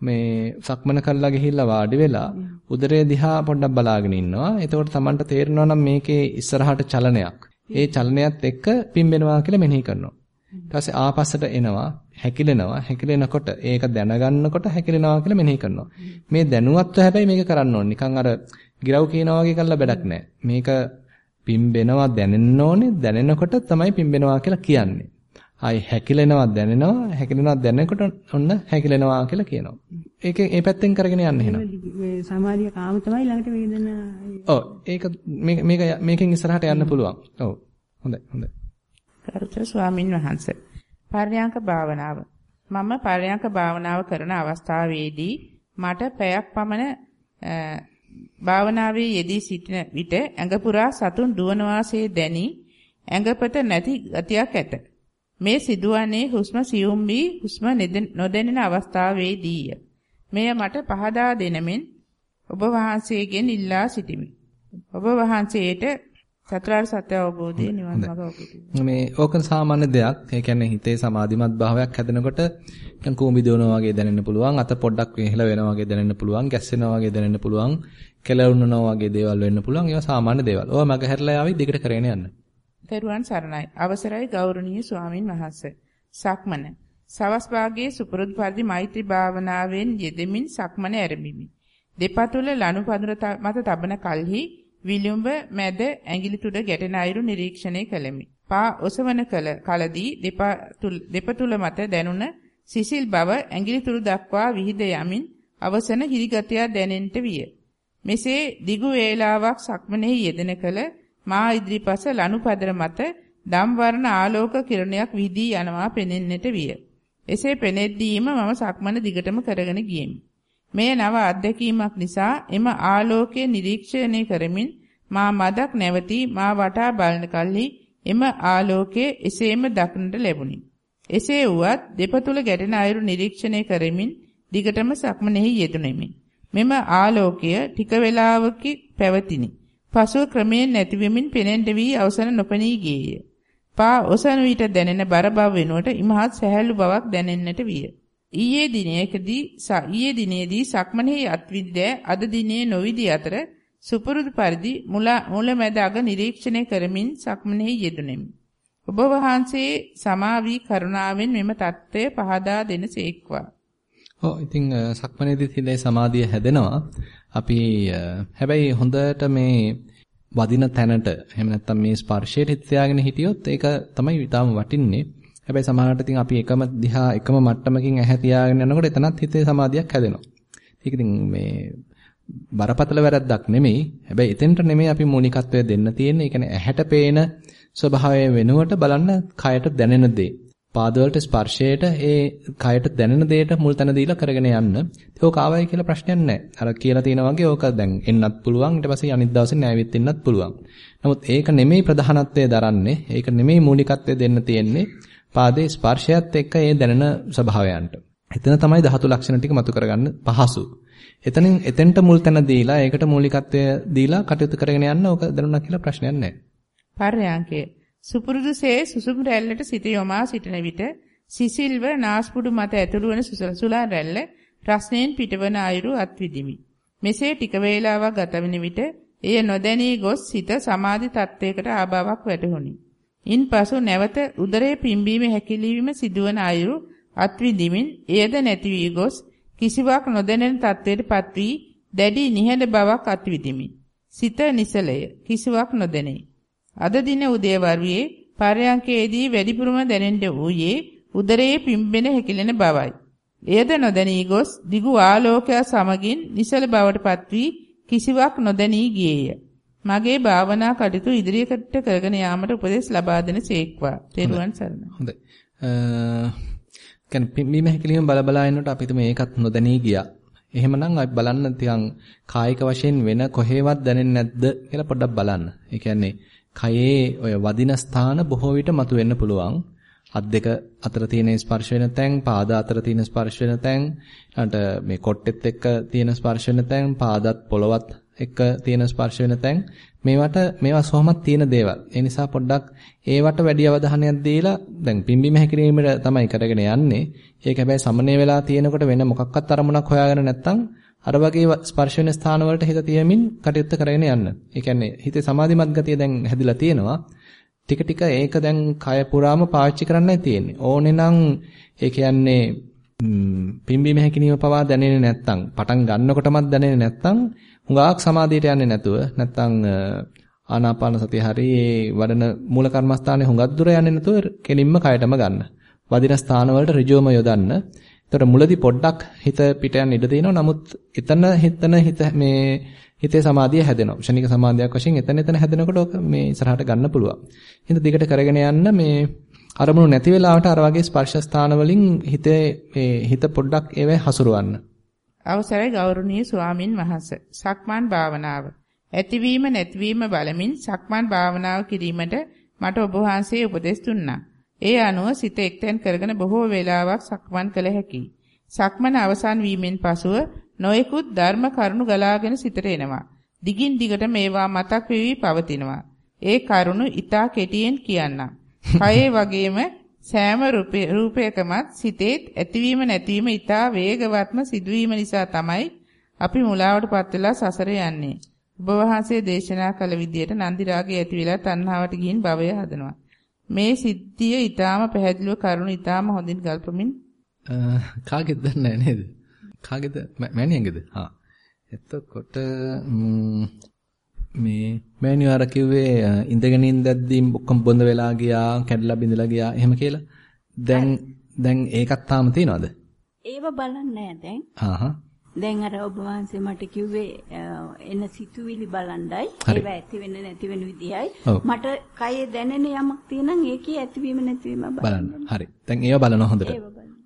මේ සක්මන කළා ගිහිල්ලා වාඩි වෙලා උදරය දිහා පොඩ්ඩක් බලාගෙන ඉන්නවා. එතකොට Tamanට තේරෙනවා නම් මේකේ ඉස්සරහට චලනයක්. ඒ චලනයත් එක්ක පිම්බෙනවා කියලා මෙනෙහි කරනවා. ඊට පස්සේ ආපස්සට එනවා, හැකිලෙනවා. හැකිලෙනකොට ඒක දැනගන්නකොට හැකිලෙනවා කියලා මෙනෙහි කරනවා. මේ දැනුවත්ව හැබැයි මේක කරන්න ඕනේ. නිකන් අර ගිරව් කියනවා වගේ කළා බඩක් නැහැ. මේක පිම්බෙනවා දැනෙන්න ඕනේ. දැනෙනකොට තමයි පිම්බෙනවා කියලා කියන්නේ. ආයි හැකිලෙනවා දැනෙනවා හැකිලෙනවා දැනෙනකොට ඔන්න හැකිලෙනවා කියලා කියනවා. ඒකෙන් ඒ පැත්තෙන් කරගෙන යන්න එහෙනම්. මේ සමාධිය කාම තමයි ළඟට වේදනා. ඔව් ඒක මේක මේක මේකෙන් ඉස්සරහට යන්න පුළුවන්. ඔව්. හොඳයි හොඳයි. කරුතර ස්වාමින් වහන්සේ. පර්යංක භාවනාව. මම පර්යංක භාවනාව කරන අවස්ථාවේදී මට පැයක් පමණ භාවනාවේ යෙදී සිටින විට ඇඟ පුරා සතුන් දුවන වාසේ දැනි ඇඟපත නැති ගතියක් ඇත. මේ සිදුවන්නේ හුස්ම සියුම් වී හුස්ම නොදැනෙන අවස්ථාවේදීය. මෙය මට පහදා දෙනමින් ඔබ වහන්සේගෙන් ඉල්ලා සිටිමි. ඔබ වහන්සේට චතුරාර්ය සත්‍ය අවබෝධය නිවන් මාර්ග අවබෝධය. මේ ඕක සාමාන්‍ය දෙයක්. ඒ කියන්නේ හිතේ සමාධිමත් භාවයක් හැදෙනකොට නිකන් කූඹි දවනවා වගේ දැනෙන්න පුළුවන්. අත පොඩ්ඩක් වෙහෙල වෙනවා වගේ දැනෙන්න පුළුවන්. ගැස්සෙනවා වගේ දැනෙන්න පුළුවන්. කෙලවුනනවා වගේ දේවල් වෙන්න පුළුවන්. ඒවා සාමාන්‍ය දේවල්. ඕවා මග හැරලා ආවි දිගට කරගෙන යන්න. තෙරුවන් සරණයි. අවසරයි ගෞරවනීය ස්වාමින් වහන්සේ. සක්මන. සවස් භාගයේ සුපුරුදු පරිදි මෛත්‍රී භාවනාවෙන් යෙදෙමින් සක්මන ඇරඹිමි. දෙපතුල ලනු පඳුර මත තබන කල්හි විලුඹ මැද ඇඟිලි තුඩ ගැටෙන අයුරු නිරීක්ෂණය කළෙමි. පා ඔසවන කල කලදී දෙපතුල මත දැනුණ සිසිල් බව ඇඟිලි තුඩ දක්වා විහිද යමින් අවසන හිරිගතිය දැනෙන්නට විය. මෙසේ දිගු වේලාවක් සක්මනේ යෙදෙන කල මා ඉදිරිපස ලනුපදර මත දම් වර්ණ ආලෝක කිරණයක් විහිදී යනවා පෙනෙන්නට විය. එසේ පෙනෙද්දීම මම සක්මන දිගටම කරගෙන ගියෙමි. මෙය නව අත්දැකීමක් නිසා එම ආලෝකය නිරීක්ෂණය කරමින් මා මදක් නැවතී මා වටා බලන කල්හි එම ආලෝකයේ එසේම දක්නට ලැබුණි. එසේ වුවත් දෙපතුල ගැටෙන අයුරු නිරීක්ෂණය කරමින් දිගටම සක්මනෙහි යෙදුණෙමි. මෙම ආලෝකය ටික වේලාවක පැවතිනි. පසුව ක්‍රමයෙන් නැති වෙමින් පෙනෙන්න වී අවසන නොපෙනී ගියේය. පා ඔසන විට දැනෙන බර බව වෙනුවට ඉමහත් සැහැල්ලු බවක් දැනෙන්නට විය. ඊයේ දිනයකදී ඊයේ දිනේදී සක්මනේ අත්විද්‍ය අද දිනේ නොවිදි අතර සුපුරුදු පරිදි මුල මැද අග නිරීක්ෂණය කරමින් සක්මනේ යෙදුණෙමි. ඔබ වහන්සේ සමාවි කරුණාවෙන් මෙම தත්ත්වය පහදා දෙනසේක්වා. ඔව් ඉතින් සක්මනේදී තිලේ සමාධිය හැදෙනවා. අපි හැබැයි හොඳට මේ වදින තැනට එහෙම නැත්නම් මේ ස්පර්ශයට හිත තියාගෙන හිටියොත් ඒක තමයි ඊටාම වටින්නේ. හැබැයි සමහරවිට ඉතින් අපි එකම දිහා එකම මට්ටමකින් ඇහැ තියාගෙන යනකොට එතනත් හිතේ සමාධියක් හැදෙනවා. ඒක ඉතින් මේ බරපතල වැරද්දක් නෙමෙයි. හැබැයි එතෙන්ට නෙමෙයි අපි මූලිකත්වය දෙන්න තියෙන්නේ. ඒ කියන්නේ ඇහැට පේන ස්වභාවය වෙනුවට බලන්න කයට දැනෙන දේ. පාදවලට ස්පර්ශයට ඒ කයට දැනෙන දෙයට මුල් තැන දීලා කරගෙන යන්න. ඒක ආවයි කියලා ප්‍රශ්නයක් නැහැ. අර කියලා තියෙනා වගේ ඕක දැන් එන්නත් පුළුවන්. ඊට පස්සේ අනිත් දවසේ නෑවිත් එන්නත් පුළුවන්. නමුත් ඒක නෙමෙයි ප්‍රධානත්වය දරන්නේ. ඒක නෙමෙයි මූලිකත්වය දෙන්න තියෙන්නේ. පාදයේ ස්පර්ශයත් එක්ක ඒ දැනෙන ස්වභාවයන්ට. එතන තමයි ධාතු ලක්ෂණ ටික මතු කරගන්න පහසු. එතනින් එතෙන්ට මුල් තැන දීලා ඒකට මූලිකත්වය දීලා කටයුතු කරගෙන යන්න ඕක දැනුණා කියලා ප්‍රශ්නයක් නැහැ. පර්යාංකය. සුපුරුදුසේ සුසුම් රැල්ලට සිත යොමා සිටින විට සිසිල්ව නාස්පුඩු මත ඇතුළු වන සුසුලා රැල්ල රස්නෙන් පිටවන අයුරු අත්විදිමි. මෙසේ ටික වේලාවක් ගත වෙන විට එය නොදැනී ගොස් සිත සමාධි තත්වයකට ආභාවක් වැටහුණි. ඉන්පසු නැවත උදරයේ පිම්බීම හැකිලිවීම සිදුවන අයුරු අත්විඳිමින් එයද නැති වී ගොස් කිසිවක් නොදැනෙන තත්වයටපත් වී දැඩි නිහඬ බවක් අත්විඳිමි. සිත නිසලය කිසිවක් නොදැනේ. අද දින උදේවරුේ පරයන්කේදී වැඩිපුරම දැනෙන්න වූයේ උදරයේ පිම්බෙන හැකිලෙන බවයි. එයද නොදැනී ගොස් දිගු ආලෝකය සමගින් නිසල බවටපත් වී කිසිවක් නොදැනී ගියේය. මගේ භාවනා කටයුතු ඉදිරියට කරගෙන යාමට උපදෙස් ලබා දෙන සේක්වා. තෙරුවන් සරණයි. හොඳයි. අ පිම්බීම හැකිලිම බල බලා ඉන්නකොට අපි තුමේ ඒකත් නොදැනී ගියා. එහෙමනම් අපි බලන්න තියන් කායික වශයෙන් වෙන කොහෙවත් දැනෙන්නේ නැද්ද කියලා පොඩ්ඩක් බලන්න. ඒ කියන්නේ කයේ ඔය වදින ස්ථාන බොහෝ විට මතුවෙන්න පුළුවන්. අත් දෙක අතර තියෙන ස්පර්ශ වෙන තැන්, පාද අතර තියෙන ස්පර්ශ වෙන තැන්, ඊට මේ කොට්ටෙත් එක්ක තියෙන ස්පර්ශ වෙන තැන්, පාදත් පොළවත් එක්ක තියෙන ස්පර්ශ වෙන තැන් මේවට මේවා සොහමත් තියෙන දේවල්. ඒ නිසා පොඩ්ඩක් ඒවට වැඩි අවධානයක් දීලා දැන් පිම්බීම හැකිරීමට තමයි කරගෙන යන්නේ. ඒක හැබැයි සමනය වෙලා තියෙනකොට වෙන මොකක්වත් අරමුණක් හොයාගෙන නැත්තම් අර වගේ ස්පර්ශ වෙන ස්ථාන වලට හිත තියමින් කටයුත්ත කරගෙන යන්න. ඒ කියන්නේ හිතේ සමාධිමත් ගතිය දැන් හැදිලා තියෙනවා. ටික ටික ඒක දැන් කය පුරාම පාවිච්චි කරන්නයි තියෙන්නේ. ඕනේ නම් ඒ කියන්නේ පිම්බීම හැකිනීම පවා දැනෙන්නේ නැත්තම් පටන් ගන්නකොටමත් දැනෙන්නේ නැත්තම් හුඟක් සමාධියට යන්නේ නැතුව නැත්තම් ආනාපාන සතිය හරි ඒ වඩන මූල කර්මස්ථානේ හුඟක් දුර යන්නේ නැතුව කෙලින්ම කයටම ගන්න. වදින ස්ථාන වලට ඍජුවම යොදන්න. ඒතර මුලදී පොඩ්ඩක් හිත පිට යන්න ඉඩ තියෙනවා. නමුත් එතන හිතන හිත මේ හිතේ සමාධිය හැදෙනවා. ක්ෂණික සමාධියක් වශයෙන් එතන එතන හැදෙනකොට ඔක මේ ඉස්සරහට ගන්න පුළුවන්. හිත දිගට කරගෙන යන්න මේ අරමුණු නැති වෙලාවට අර වගේ ස්පර්ශ ස්ථාන වලින් හිතේ මේ හිත පොඩ්ඩක් ඒවේ හසුරවන්න. අවසරයි ගෞරවනීය ස්වාමින් වහන්සේ. සක්මන් භාවනාව. ඇතිවීම නැතිවීම බලමින් සක්මන් භාවනාව කිරීමට මට ඔබ වහන්සේ උපදෙස් දුන්නා. ඒ අනුව සිත එක්තෙන් කරගෙන බොහෝ වේලාවක් සක්මන් කළ හැකියි. සක්මන අවසන් වීමෙන් පසුව නොයෙකුත් ධර්ම කරුණු ගලාගෙන සිතට එනවා. දිගින් දිගට මේවා මතක් වෙවි පවතිනවා. ඒ කරුණු ඊටා කෙටියෙන් කියන්නම්. කයේ වගේම සෑම රූපයකමත් සිතේත් ඇතිවීම නැතිවීම ඊටා වේගවත්ම සිදුවීම නිසා තමයි අපි මුලාවටපත් වෙලා සසරේ යන්නේ. ඔබ වහන්සේ දේශනා කළ විදියට නන්දි රාගය ඇති වෙලා තණ්හාවට ගිහින් භවය හදනවා. මේ සිද්ධිය ඊටාම පැහැදිලිව කරුණු ඊටාම හොඳින් ගල්පමින් කාගෙද දන්නේ නේද? කාගෙද මෑණියන්ගේද? හා. එතකොට මේ මෑණියෝ අර කිව්වේ ඉඳගෙන ඉඳද්දී ඔක්කොම බොඳ වෙලා ගියා, කැඩලා බිඳලා ගියා එහෙම කියලා. දැන් දැන් ඒකත් තාම තියෙනවද? ඒව බලන්නේ නැහැ දැන්. ආහා. දැන් අර ඔබ වහන්සේ මට කිව්වේ එන සිතුවිලි බලණ්ඩයි ඒව ඇති වෙන්න නැති වෙන විදියයි මට කයේ දැනෙන යමක් තියෙනම් ඒකේ ඇතිවීම නැතිවීම බලන්න. හරි. දැන් ඒව බලන හොඳට.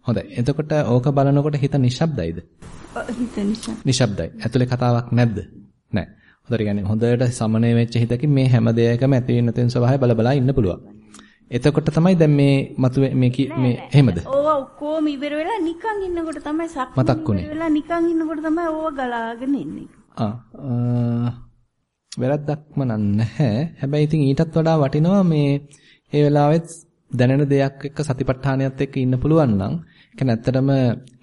හොඳයි. එතකොට ඕක බලනකොට හිත නිශ්ශබ්දයිද? හිත නිශ්ශබ්දයි. නිශ්ශබ්දයි. ඇතුලේ කතාවක් නැද්ද? නැහැ. හොඳට කියන්නේ හොඳට සමනය වෙච්ච හිතකින් මේ හැම දෙයකම ඇති වෙන තෙන් ස්වභාවය බල බලා ඉන්න පුළුවන්. එතකොට තමයි දැන් මේ මතු මේ මේ එහෙමද? ඕවා ඔක්කොම ඉවර වෙලා නිකන් ඉන්නකොට තමයි සක් මතක්. ඉවර වෙලා නිකන් ඉන්නකොට තමයි ඕවා ගලාගෙන එන්නේ. ආ වැරද්දක්ම නැහැ. හැබැයි ඉතින් ඊටත් වඩා වටිනවා මේ ඒ වෙලාවෙත් දැනෙන දෙයක් එක්ක සතිපට්ඨානයත් එක්ක ඉන්න පුළුවන් නම් කියන්නේ ඇත්තටම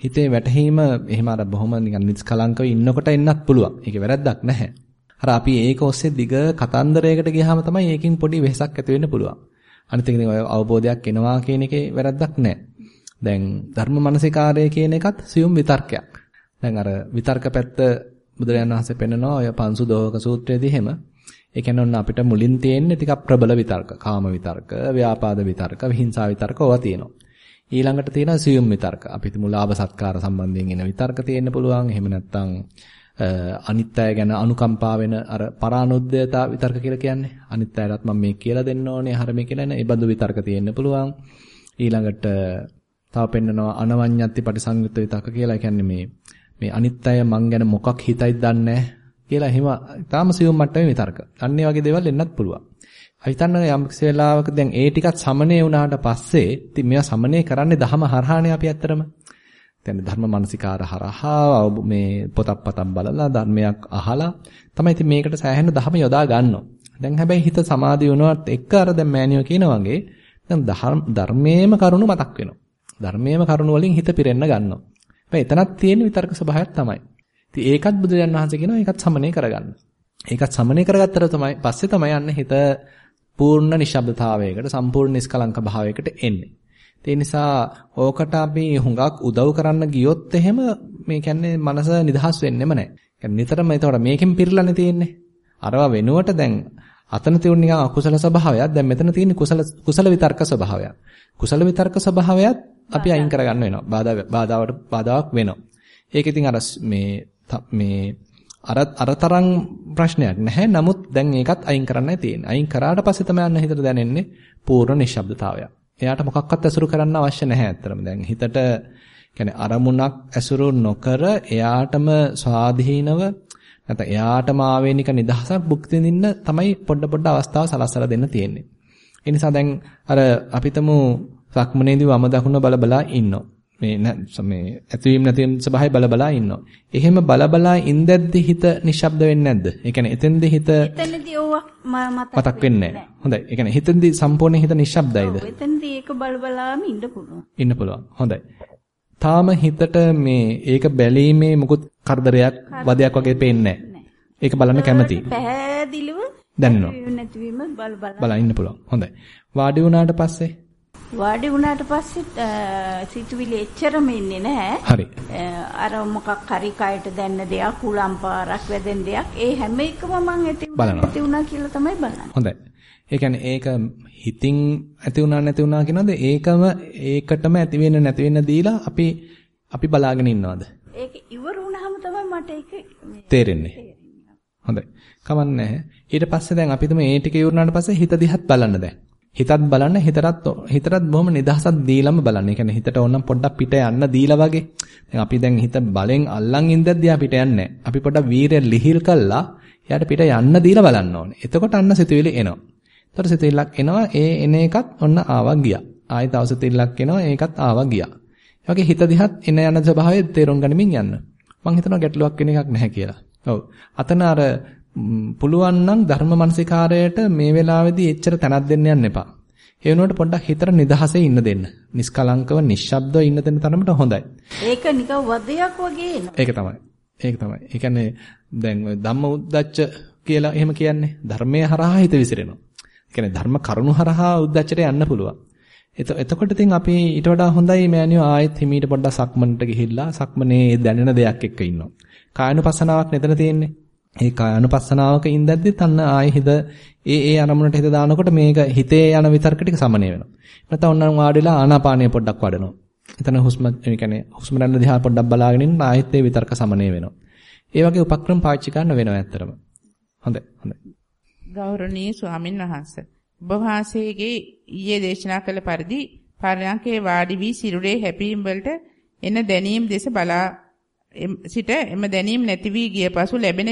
හිතේ වැටහීම එහෙම අර බොහොම නිකන් නිස්කලංකව ඉන්නකොට එන්නත් පුළුවන්. ඒකේ වැරද්දක් නැහැ. අර අපි ඒක ඔස්සේ දිග කතන්දරයකට ගියාම තමයි ඒකෙන් පොඩි වෙහසක් ඇති වෙන්න පුළුවන්. අනිත් එක ඉතින් අවබෝධයක් එනවා කියන එකේ වැරද්දක් නැහැ. දැන් ධර්ම මනසිකාරය කියන එකත් සියුම් විතර්කයක්. දැන් අර විතර්ක පැත්ත බුදුරජාණන් වහන්සේ පෙන්නනවා ඔය පංසු දෝහක සූත්‍රයේදී එහෙම. ඒ කියන්නේ ඔන්න අපිට මුලින් තියෙන්නේ ටිකක් ප්‍රබල විතර්ක. කාම විතර්ක, ව්‍යාපාද විතර්ක, විහිංසා විතර්ක ඕවා තියෙනවා. ඊළඟට තියෙනවා සියුම් විතර්ක. අපි හිතමු ලාභ සත්කාර සම්බන්ධයෙන් එන විතර්ක තියෙන්න පුළුවන්. එහෙම නැත්නම් අනිත් අය ගැන අනුකම්පා වෙන අර පරානුද්යතා විතර්ක කියලා කියන්නේ. අනිත් අයටත් මම මේ කියලා දෙන්න ඕනේ, හර මේ කියලා නේ. ඒ බඳු විතර්ක තියෙන්න පුළුවන්. ඊළඟට තව පෙන්නනවා අනවඤ්ඤත්ති පටිසංයුත්ත විතර්ක කියලා. කියන්නේ මේ මේ අනිත් අය මං ගැන මොකක් හිතයිද දන්නේ කියලා එහෙම තාම සියුම් මට්ටමේ විතර්ක. අන්න ඒ වගේ දේවල් එන්නත් පුළුවන්. හිතන්න යම් වෙලාවක දැන් ඒ ටිකත් සමනය වුණාට පස්සේ ඉතින් මේවා සමනය කරන්නේ දහම හරහානේ අපි ඇත්තටම. දැන් ධර්ම මානසිකාර හරහා මේ පොතක් පතක් බලලා ධර්මයක් අහලා තමයි ඉතින් මේකට සෑහෙන ධර්ම යොදා ගන්නවා. දැන් හැබැයි හිත සමාධි වුණාට එක්ක අර දැන් මෑනියෝ කියන වගේ දැන් ධර්මයේම කරුණු මතක් වෙනවා. ධර්මයේම කරුණු වලින් හිත පිරෙන්න ගන්නවා. හැබැයි එතනක් තියෙන විතර්ක ස්වභාවයක් තමයි. ඉතින් ඒකත් බුදුරජාන් වහන්සේ කියනවා ඒකත් සමනය කරගන්න. ඒකත් සමනය කරගත්තට තමයි පස්සේ තමයි යන්නේ හිත පූර්ණ නිශ්ශබ්දතාවයකට සම්පූර්ණ නිස්කලංක භාවයකට එන්නේ. ඒ නිසා ඕකට අපි හුඟක් උදව් කරන්න ගියොත් එහෙම මේ කියන්නේ මනස නිදහස් වෙන්නෙම නැහැ. يعني නිතරම ඒතකොට මේකෙන් පිරලානේ තියෙන්නේ. අරවා වෙනුවට දැන් අතන තියුණ නිකන් අකුසල ස්වභාවයක් දැන් මෙතන තියෙන කුසල කුසල විතර්ක ස්වභාවයක්. කුසල විතර්ක ස්වභාවයත් අපි අයින් කරගන්න වෙනවා. බාධා බාධාවට බාධාවක් වෙනවා. ඒක ඉතින් අර මේ මේ අර අරතරන් ප්‍රශ්නයක් නැහැ. නමුත් දැන් ඒකත් අයින් කරන්නයි තියෙන්නේ. අයින් කරාට පස්සේ තමයි අන්න හිතට දැනෙන්නේ පූර්ණ නිශ්ශබ්දතාවයක්. එයාට මොකක්වත් ඇසුරු කරන්න අවශ්‍ය නැහැ ඇත්තටම. දැන් හිතට කියන්නේ අරමුණක් ඇසුරු නොකර එයාටම ස්වාධීනව නැත්නම් එයාටම ආවේනික නිදහසක් භුක්ති විඳින්න තමයි පොඩ පොඩ අවස්ථාව සලස්සලා දෙන්න තියෙන්නේ. ඒ නිසා දැන් අර අපිටම සක්මනේදී වම දකුණ බල බලා ඉන්නවා. මේ මේ ඇතුවීම් නැතිවීම් ස්වභාවය බල බලා ඉන්නවා. එහෙම බල බලා ඉඳද්දි හිත නිශ්ශබ්ද වෙන්නේ නැද්ද? ඒ කියන්නේ එතෙන්දී හිත එතනදී ඕවා මතක් වෙන්නේ නැහැ. හොඳයි. ඒ කියන්නේ හිතෙන්දී සම්පූර්ණ හිත නිශ්ශබ්දයිද? ඔව් එතනදී ඒක බල බලාම ඉන්න පුළුවන්. ඉන්න පුළුවන්. හොඳයි. තාම හිතට මේ ඒක බැලීමේ මුකුත් කරදරයක් වදයක් වගේ පේන්නේ නැහැ. ඒක බලන්න කැමතියි. පැහැදිලිව දැනෙනවා. නැතිවීම බල බලා බලා ඉන්න පුළුවන්. හොඳයි. වාඩි වුණාට පස්සේ වාඩි වුණාට පස්සේ සිතුවිලි එච්චරම ඉන්නේ නැහැ. හරි. අර මොකක් හරි කයට දැන්න දෙයක්, කුලම් පාරක් වැදෙන දෙයක්, ඒ හැම එකම මම ඇති ඇති වුණා කියලා තමයි බලන්නේ. හොඳයි. ඒ කියන්නේ ඒක හිතින් ඇති වුණා නැති වුණා කියනද ඒකම ඒකටම ඇති වෙන්න නැති වෙන්න දීලා අපි අපි බලාගෙන ඉන්නවද? ඒක ඉවර වුණාම තමයි මට ඒක තේරෙන්නේ. හොඳයි. කමන්නේ ඊට පස්සේ දැන් අපි තුමේ ඒ ටික ඉවරනාට පස්සේ හිත දිහත් බලන්න දැන්. හිතත් බලන්න හිතටත් හිතටත් බොහොම නිදහසක් දීලම බලන්න. ඒ කියන්නේ හිතට ඕනම් පොඩ්ඩක් පිට යන්න දීලා වගේ. දැන් අපි දැන් හිත බලෙන් අල්ලන් ඉඳද්දී අපිට යන්නේ අපි පොඩ්ඩක් වීරය ලිහිල් කළා එයාට පිට යන්න දීලා බලන්න ඕනේ. එතකොට අන්න සිතුවිලි එනවා. එතකොට සිතුවිල්ලක් එනවා ඒ එන එකත් ඔන්න ආවා ගියා. ආයෙ තව සිතුවිල්ලක් එනවා ඒකත් ආවා ගියා. ඒ වගේ හිත දිහත් එන යන ස්වභාවය තේරුම් ගනිමින් යන්න. මම හිතනවා ගැටලුවක් වෙන එකක් නැහැ කියලා. ඔව්. අතන අර පුළුවන් නම් ධර්ම මනසිකාරයට මේ වෙලාවේදී එච්චර තැනක් දෙන්න යන්න එපා. ඒ වෙනුවට පොඩ්ඩක් හිතට නිදහසේ ඉන්න දෙන්න. නිස්කලංකව නිශ්ශබ්දව ඉන්න දෙන්න තරමට හොඳයි. ඒක නිකන් වදයක් වගේ එනවා. ඒක තමයි. ඒක තමයි. ඒ කියන්නේ දැන් ඔය ධම්ම උද්දච්ච කියලා එහෙම කියන්නේ ධර්මයේ හරහා හිත විසිරෙනවා. ඒ කියන්නේ ධර්ම කරුණු හරහා උද්දච්චයට යන්න පුළුවන්. එතකොට ඉතින් අපි ඊට වඩා හොඳයි මෑනියෝ ආයෙත් හිමීට පොඩ්ඩක් සක්මනට ගිහිල්ලා සක්මනේ දැනෙන දෙයක් එක්ක ඉන්නවා. කායනුපස්සනාවක් නේතන තියෙන්නේ. ඒ කායනුපස්සනාවක ඉඳද්දිත් අන්න ආයෙ හිත ඒ ඒ අරමුණට හිත දානකොට මේක හිතේ යන විතර්ක ටික සමනය වෙනවා. නැත්නම් ඔන්නම් වාඩිලා ආනාපානය පොඩ්ඩක් වඩනවා. එතන හුස්ම ඒ කියන්නේ හුස්ම රැල්ල දිහා පොඩ්ඩක් බලාගෙන ඉන්න ආයෙත් ඒ විතර්ක සමනය වෙනවා. ඒ වගේ උපක්‍රම පාවිච්චි කරන්න වෙනවා ඇත්තටම. හොඳයි හොඳයි. ගෞරවනීය ස්වාමින් වහන්සේ. ඔබ වහන්සේගේ ඊයේ දේශනා කළ පරිදි පරයන්කේ වාඩි වී සිරුරේ හැපීම් වලට එන දැනීම් දෙස බලා සිට එම දැනීම් නැති වී ගිය පසු ලැබෙන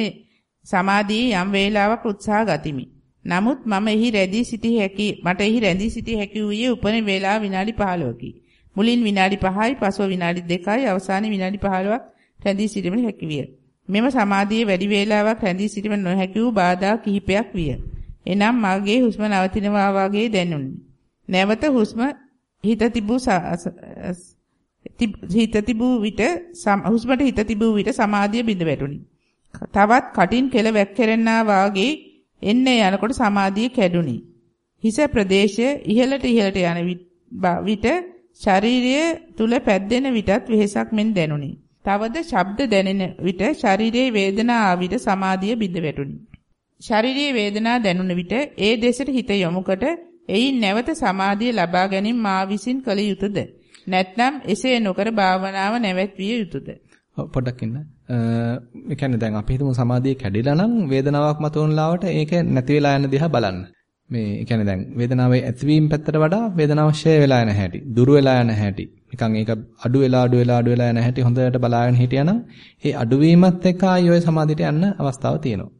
සමාධියේ යම් වේලාවක් උත්සාහ ගතිමි. නමුත් මම එහි රැඳී සිටිය හැකි මට එහි රැඳී සිටිය හැකි වූයේ උපන වේලාව විනාඩි 15කි. මුලින් විනාඩි 5යි පසුව විනාඩි 2යි අවසානයේ විනාඩි 15ක් රැඳී සිටීමට හැකි විය. මෙම සමාධියේ වැඩි වේලාවක් රැඳී සිටීම නොහැකි වූ බාධා කිහිපයක් විය. එනම් මගේ හුස්ම නවතිනවා වගේ දැනුනි. නැවත හුස්ම හිත තිබූ හිත තිබූ විට හුස්මට හිත තිබූ විට සමාධිය බිඳ වැටුනි. තවත් කටින් කෙල වැක්කෙරෙන්නා වාගේ එන්න යනකොට සමාධිය කැඩුනි. හිස ප්‍රදේශය ඉහළට ඉහළට යන විට ශරීරය තුල පැද්දෙන විටත් වෙහසක් මෙන් දැනුනි. තවද ශබ්ද දැනෙන විට ශරීරයේ වේදනා ආවිත සමාධිය බිඳ වැටුනි. ශාරීරික වේදනා දැනුන විට ඒ දෙසට හිත යොමුකොට එයින් නැවත සමාධිය ලබා ගැනීම මා විසින් කළ යුතුයද නැත්නම් එසේ නොකර භාවනාව නැවැත්විය යුතුයද පොඩ්ඩක් ඉන්න ඒ කියන්නේ දැන් අපි හිතමු සමාධිය කැඩිලා නම් වේදනාවක් මතුවන ලාවට ඒක නැති වෙලා යන දිහා බලන්න මේ ඒ කියන්නේ දැන් වේදනාවේ ඇතිවීම පැත්තට වඩා වේදනාව ෂේ වෙලා යන හැටි දුරු වෙලා යන හැටි නිකන් ඒක අඩු වෙලා අඩු වෙලා අඩු වෙලා යන හැටි හොඳට බලාගෙන හිටියනම් ඒ අඩුවීමත් එක්ක ආයෙ සමාධියට යන්න අවස්ථාව තියෙනවා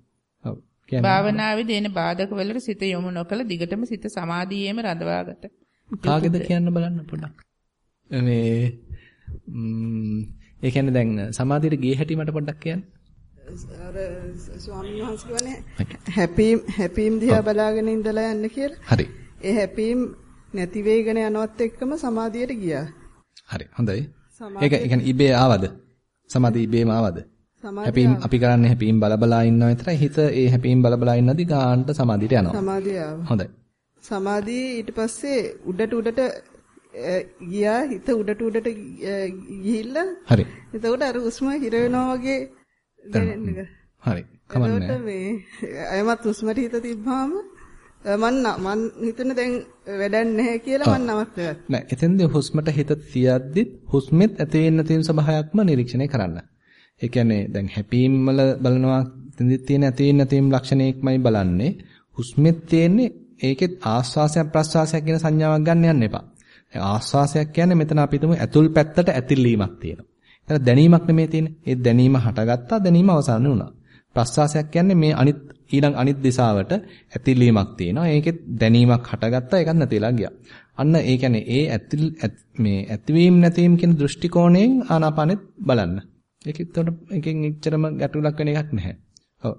භාවනාවේදී එන බාධක වලට සිත යොමු නොකළ දිගටම සිත සමාධියේම රඳවාගත. කාගේද කියන්න බලන්න පොඩ්ඩක්. මේ ඒ කියන්නේ දැන් සමාධියට ගියේ හැටි මට පොඩ්ඩක් කියන්න. අර ස්වාමීන් වහන්සේ කියන්නේ හැපීම් හැපීම් දිහා බලාගෙන ඉඳලා යන්න කියලා. හරි. ඒ හැපීම් නැති වෙගෙන යනවත් එක්කම සමාධියට ගියා. හරි. හොඳයි. ඒක ඒ කියන්නේ ඉබේ ආවද? සමාධිය ඉබේම ආවද? හැපීම් අපි කරන්නේ හැපීම් බල බලා ඉන්නවා විතරයි හිත ඒ හැපීම් බල බලා ඉන්නදී ගානට සමාධියට යනවා. සමාධිය ආවා. හොඳයි. සමාධිය ඊට පස්සේ උඩට උඩට ගියා හිත උඩට උඩට ගිහිල්ලා හරි. එතකොට අර උස්ම හිර වෙනවා වගේ දැනෙන්න. හරි. කමන්නේ. මේ අයමත් උස්මට හිත තිබ්බාම මන් මන් හිතන දැන් වැඩක් නැහැ කියලා මන් නවත්තගත්තා. නෑ එතෙන්දී හුස්මට හිත තියද්දිත් හුස්මෙත් ඇති වෙන්න තියෙන ස්වභාවයක්ම නිරීක්ෂණය කරන්න. ඒ කියන්නේ දැන් හැපීම් වල බලනවා තෙන්දිත් තියෙන ඇති වෙන නැතිවීම ලක්ෂණයක්මයි බලන්නේ. හුස්මෙත් තියෙන්නේ ඒකෙත් ආස්වාසයක් ප්‍රස්වාසයක් කියන සංඥාවක් ගන්න යන්න එපා. ආස්වාසයක් කියන්නේ මෙතන අපි හිතමු ඇතුල් පැත්තට ඇතිල්ලීමක් තියෙනවා. ඒක දැනීමක් නෙමෙයි තියෙන්නේ. ඒ දැනීම හටගත්තා දැනීම අවසන් වුණා. ප්‍රස්වාසයක් කියන්නේ මේ අනිත් ඊළඟ අනිත් දිශාවට ඇතිල්ලීමක් තියෙනවා. ඒකෙත් දැනීමක් හටගත්තා ඒකත් නැතිලා ගියා. අන්න ඒ කියන්නේ ඒ ඇතිල් මේ ඇතිවීම නැතිවීම කියන දෘෂ්ටි කෝණයෙන් ආනාපානෙත් බලන්න. ඒක එතකොට එකෙන් එච්චරම ගැටලුවක් වෙන එකක් නැහැ. ඔව්.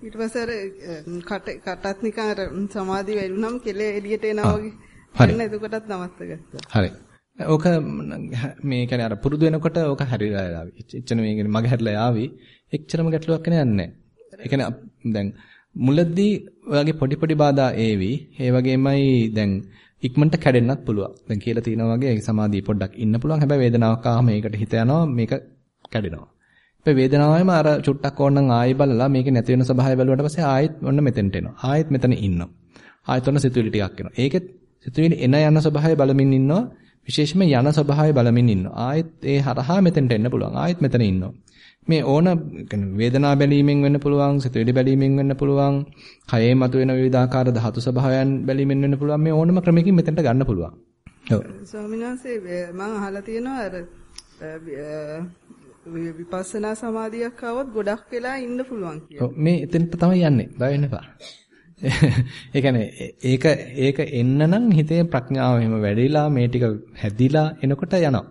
ඊට පස්සේ අර කට කටත් නිකන් අර සමාධිය වැළුනම කෙලේ එළියට එනවා වගේ. හරි. එන්න එතකොටත් නවත්ත ගත්තා. හරි. ඕක මේ කියන්නේ අර පුරුදු වෙනකොට ඕක හැරිලා ආවි. එච්චර මේ කියන්නේ මග හැරිලා ආවි. එච්චරම ගැටලුවක් වෙන්නේ නැහැ. ඒ කියන්නේ දැන් මුලදී ඔයගේ පොඩි පොඩි බාධා ඒවි. ඒ වගේමයි දැන් ඉක්මනට කැඩෙන්නත් පුළුවන්. දැන් කියලා තියෙනවා වගේ සමාධිය පොඩ්ඩක් ඉන්න පුළුවන්. හැබැයි වේදනාවක් ආවම මේකට හිත යනවා. මේක කැඩෙනවා. හැබැයි වේදනාවෙම අර චුට්ටක් ඕනනම් ආයෙ බලලා මේකේ නැති වෙන ස්වභාවය බලුවට පස්සේ ආයෙත් ඔන්න මෙතෙන්ට එනවා. ආයෙත් මෙතන ඉන්නවා. ආයෙත් ඔන්න සිතුවිලි ටිකක් එනවා. ඒකෙත් සිතුවිලි එන යන ස්වභාවය බලමින් ඉන්නවා. විශේෂයෙන්ම යන ස්වභාවය බලමින් ඉන්නවා. ආයෙත් ඒ හරහා මෙතෙන්ට එන්න පුළුවන්. ආයෙත් මෙතන ඉන්නවා. මේ ඕන වේදනා බැලීමෙන් වෙන්න පුළුවන්, සිතුවිලි බැලීමෙන් වෙන්න පුළුවන්, කයේ මතුවෙන විවිධාකාර ධාතු ස්වභාවයන් බැලීමෙන් වෙන්න පුළුවන්. මේ ඕනම ක්‍රමයකින් මෙතනට ගන්න පුළුවන්. ඔව්. ස්වාමීන් වහන්සේ මම අහලා තියෙනවා අර විපස්සනා සමාධියක් આવොත් ගොඩක් වෙලා ඉන්න පුළුවන් කියලා. ඔව් මේ එතනට තමයි යන්නේ. බය වෙන්න එපා. ඒ කියන්නේ ඒක ඒක එන්න නම් හිතේ ප්‍රඥාව එහෙම වැඩිලා මේ ටික හැදිලා එනකොට යනවා.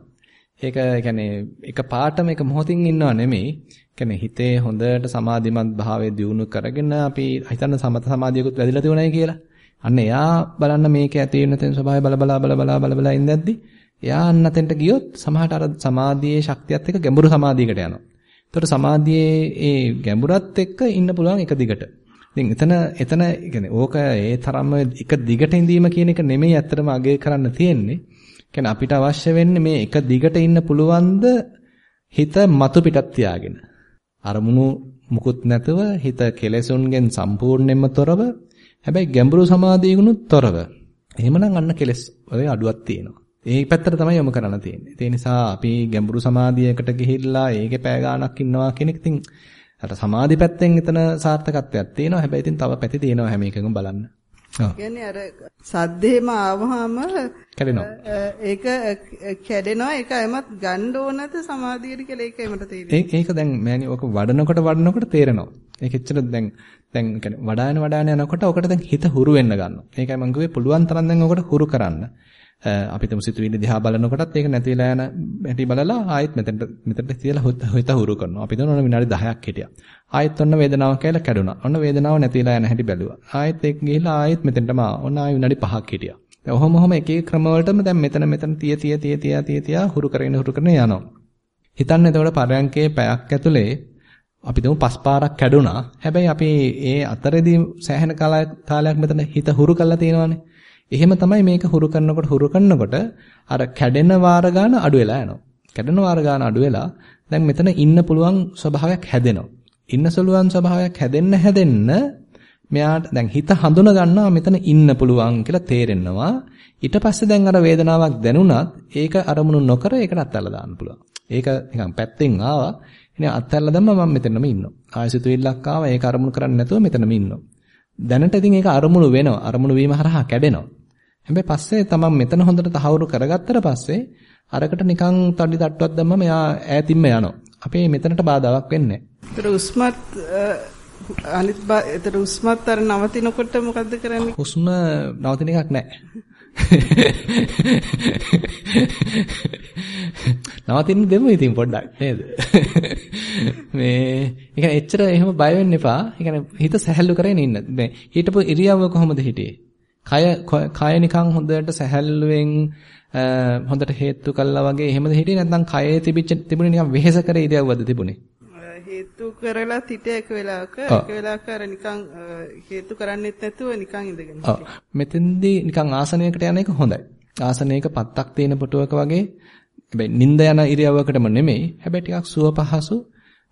ඒක කියන්නේ එක පාටම එක මොහොතින් ඉන්නව නෙමෙයි. කියන්නේ හිතේ හොඳට සමාධිමත් භාවය දියුණු කරගෙන අපි හිතන්න සමත සමාධියකුත් වැඩිලා තියුණයි කියලා. අන්න එයා බලන්න මේක ඇති වෙන තෙන් ස්වභාවය බල බල බල බල බල බල ඉඳද්දි එයා අන්නතෙන්ට ගියොත් සමහරට අර සමාධියේ ශක්තියත් එක්ක ගැඹුරු සමාධියකට යනවා. ඒතකොට සමාධියේ ඒ ගැඹුරත් එක්ක ඉන්න පුළුවන් එක දිගට. ඉතින් එතන එතන කියන්නේ ඕක ඒ තරම්ම එක දිගට ඉඳීම කියන එක නෙමෙයි ඇත්තටම අගය කරන්න තියෙන්නේ. කියන්නේ අපිට අවශ්‍ය වෙන්නේ මේ එක දිගට ඉන්න පුළුවන්ද හිත මතු පිටත් තියාගෙන. අරමුණු මුකුත් නැතුව හිත කෙලෙසුන්ගෙන් සම්පූර්ණයෙන්ම තොරව හැබැයි ගැඹුරු සමාධියකුනුත් තොරව. එහෙමනම් අන්න කෙලස් වල අඩුවක් තියෙනවා. ඒ පැත්තට තමයි යොමු කරන්න තියෙන්නේ. ඒ නිසා අපි ගැඹුරු සමාධියකට ගිහිල්ලා ඒකේ පෑ ගාණක් ඉන්නවා කියන එක ඉතින් අර සමාධි පැත්තෙන් එතන සාර්ථකත්වයක් තියෙනවා. හැබැයි ඉතින් තව පැති තියෙනවා හැම එකකම බලන්න. ඔව්. කියන්නේ අර සද්දේම ආවහම කැඩෙනවා. ඒක කැඩෙනවා. ඒක එමත් ගන්න ඕනද සමාධියට කියලා ඒක එමට තේරෙන්නේ. ඒක දැන් මෑණි ඔක වඩනකොට වඩනකොට තේරෙනවා. ඒක එච්චර දැන් දැන් කියන්නේ වඩාන වඩාන යනකොට ඔකට දැන් හිත හුරු වෙන්න ගන්නවා. ඒකයි මම කිව්වේ පුළුවන් තරම් දැන් ඔකට හුරු කරන්න. අපි තුමු සිතුවිලි දිහා බලනකොටත් ඒක නැති වෙලා යන හැටි බලලා ආයෙත් මෙතනට මෙතනට තියලා හිත හුරු කරනවා. අපි දන්න විනාඩි 10ක් හිටියා. ආයෙත් ඔන්න වේදනාවක් කියලා කැඩුනා. ඔන්න වේදනාව නැති වෙලා යන හැටි බැලුවා. ආයෙත් ඒක ගිහිල්ලා ආයෙත් මෙතනටම ඔන්න ආයෙ විනාඩි 5ක් හිටියා. දැන් ඔහොම ඔහොම එක එක ක්‍රම වලටම දැන් මෙතන මෙතන තිය තිය තිය තිය තිය තිය හුරු කරගෙන හුරු කරගෙන යනවා. හිතන්න එතකොට පරයන්කේ පැයක් ඇතුලේ අපි තුමු පස් පාරක් කැඩුනා. හැබැයි අපි ඒ අතරේදී සෑහෙන කාලයක් මෙතන හිත හුරු කරලා තියෙනවානේ. එහෙම තමයි මේක හුරු කරනකොට හුරු කරනකොට අර කැඩෙන වාර ගන්න අඩු වෙලා යනවා. කැඩෙන වාර ගන්න අඩු වෙලා දැන් මෙතන ඉන්න පුළුවන් ස්වභාවයක් හැදෙනවා. ඉන්න සලුවන් ස්වභාවයක් හැදෙන්න හැදෙන්න මෙයාට දැන් හිත හඳුන ගන්නවා මෙතන ඉන්න පුළුවන් කියලා තේරෙනවා. ඊට පස්සේ දැන් අර වේදනාවක් දැනුණත් ඒක අරමුණු නොකර ඒකට අත්හැරලා දාන්න පුළුවන්. ඒක නිකන් පැත්තෙන් ආවා. ඉතින් අත්හැරලා දැම්ම මම මෙතනම ඉන්නවා. ආයසිතුවිල්ලක් ආවා ඒක අරමුණු කරන්නේ නැතුව මෙතනම ඉන්නවා. දැනට ඉතින් ඒක අරමුණු වෙනවා. අරමුණු වීම හරහා කැඩෙනවා. හැබැයි පස්සේ තමන් මෙතන හොඳට තහවුරු කරගත්තට පස්සේ අරකට නිකන් තඩි තට්ටුවක් දැම්මම එයා ඈතින්ම යනවා. අපේ මෙතනට බාධාවක් වෙන්නේ නැහැ. උස්මත් අනිත් ඒතර උස්මත් අර නවතිනකොට මොකද්ද කරන්නේ? හුස්ම නවතින එකක් නැහැ. නවතින්න දෙමු ඉතින් පොඩ්ඩක් නේද? මේ ඒ කියන්නේ එච්චර එහෙම බය වෙන්න එපා. ඒ කියන්නේ හිත සැහැල්ලු කරගෙන ඉන්න. මේ හිටපු ඉරියව්ව කොහොමද හිටියේ? කය කය නිකන් හොඳට සැහැල්ලුවෙන් හොඳට හේතු කළා වගේ එහෙමද හිටියේ නැත්නම් කයේ තිබිච්ච තිබුණේ නිකන් වෙහෙස කර ඉරියව්වද තිබුණේ? හේතු කරලා හිට එක වෙලාවක එක වෙලාවක අර නිකන් හේතු කරන්නෙත් නැතුව නිකන් ඉඳගෙන ඔව් මෙතෙන්දී නිකන් ආසනයකට යන එක හොඳයි. ආසනයක පත්තක් තියෙන පුටුවක වගේ හැබැයි නිින්ද යන ඉරියව්වකටම නෙමෙයි. හැබැයි ටිකක් සුව පහසු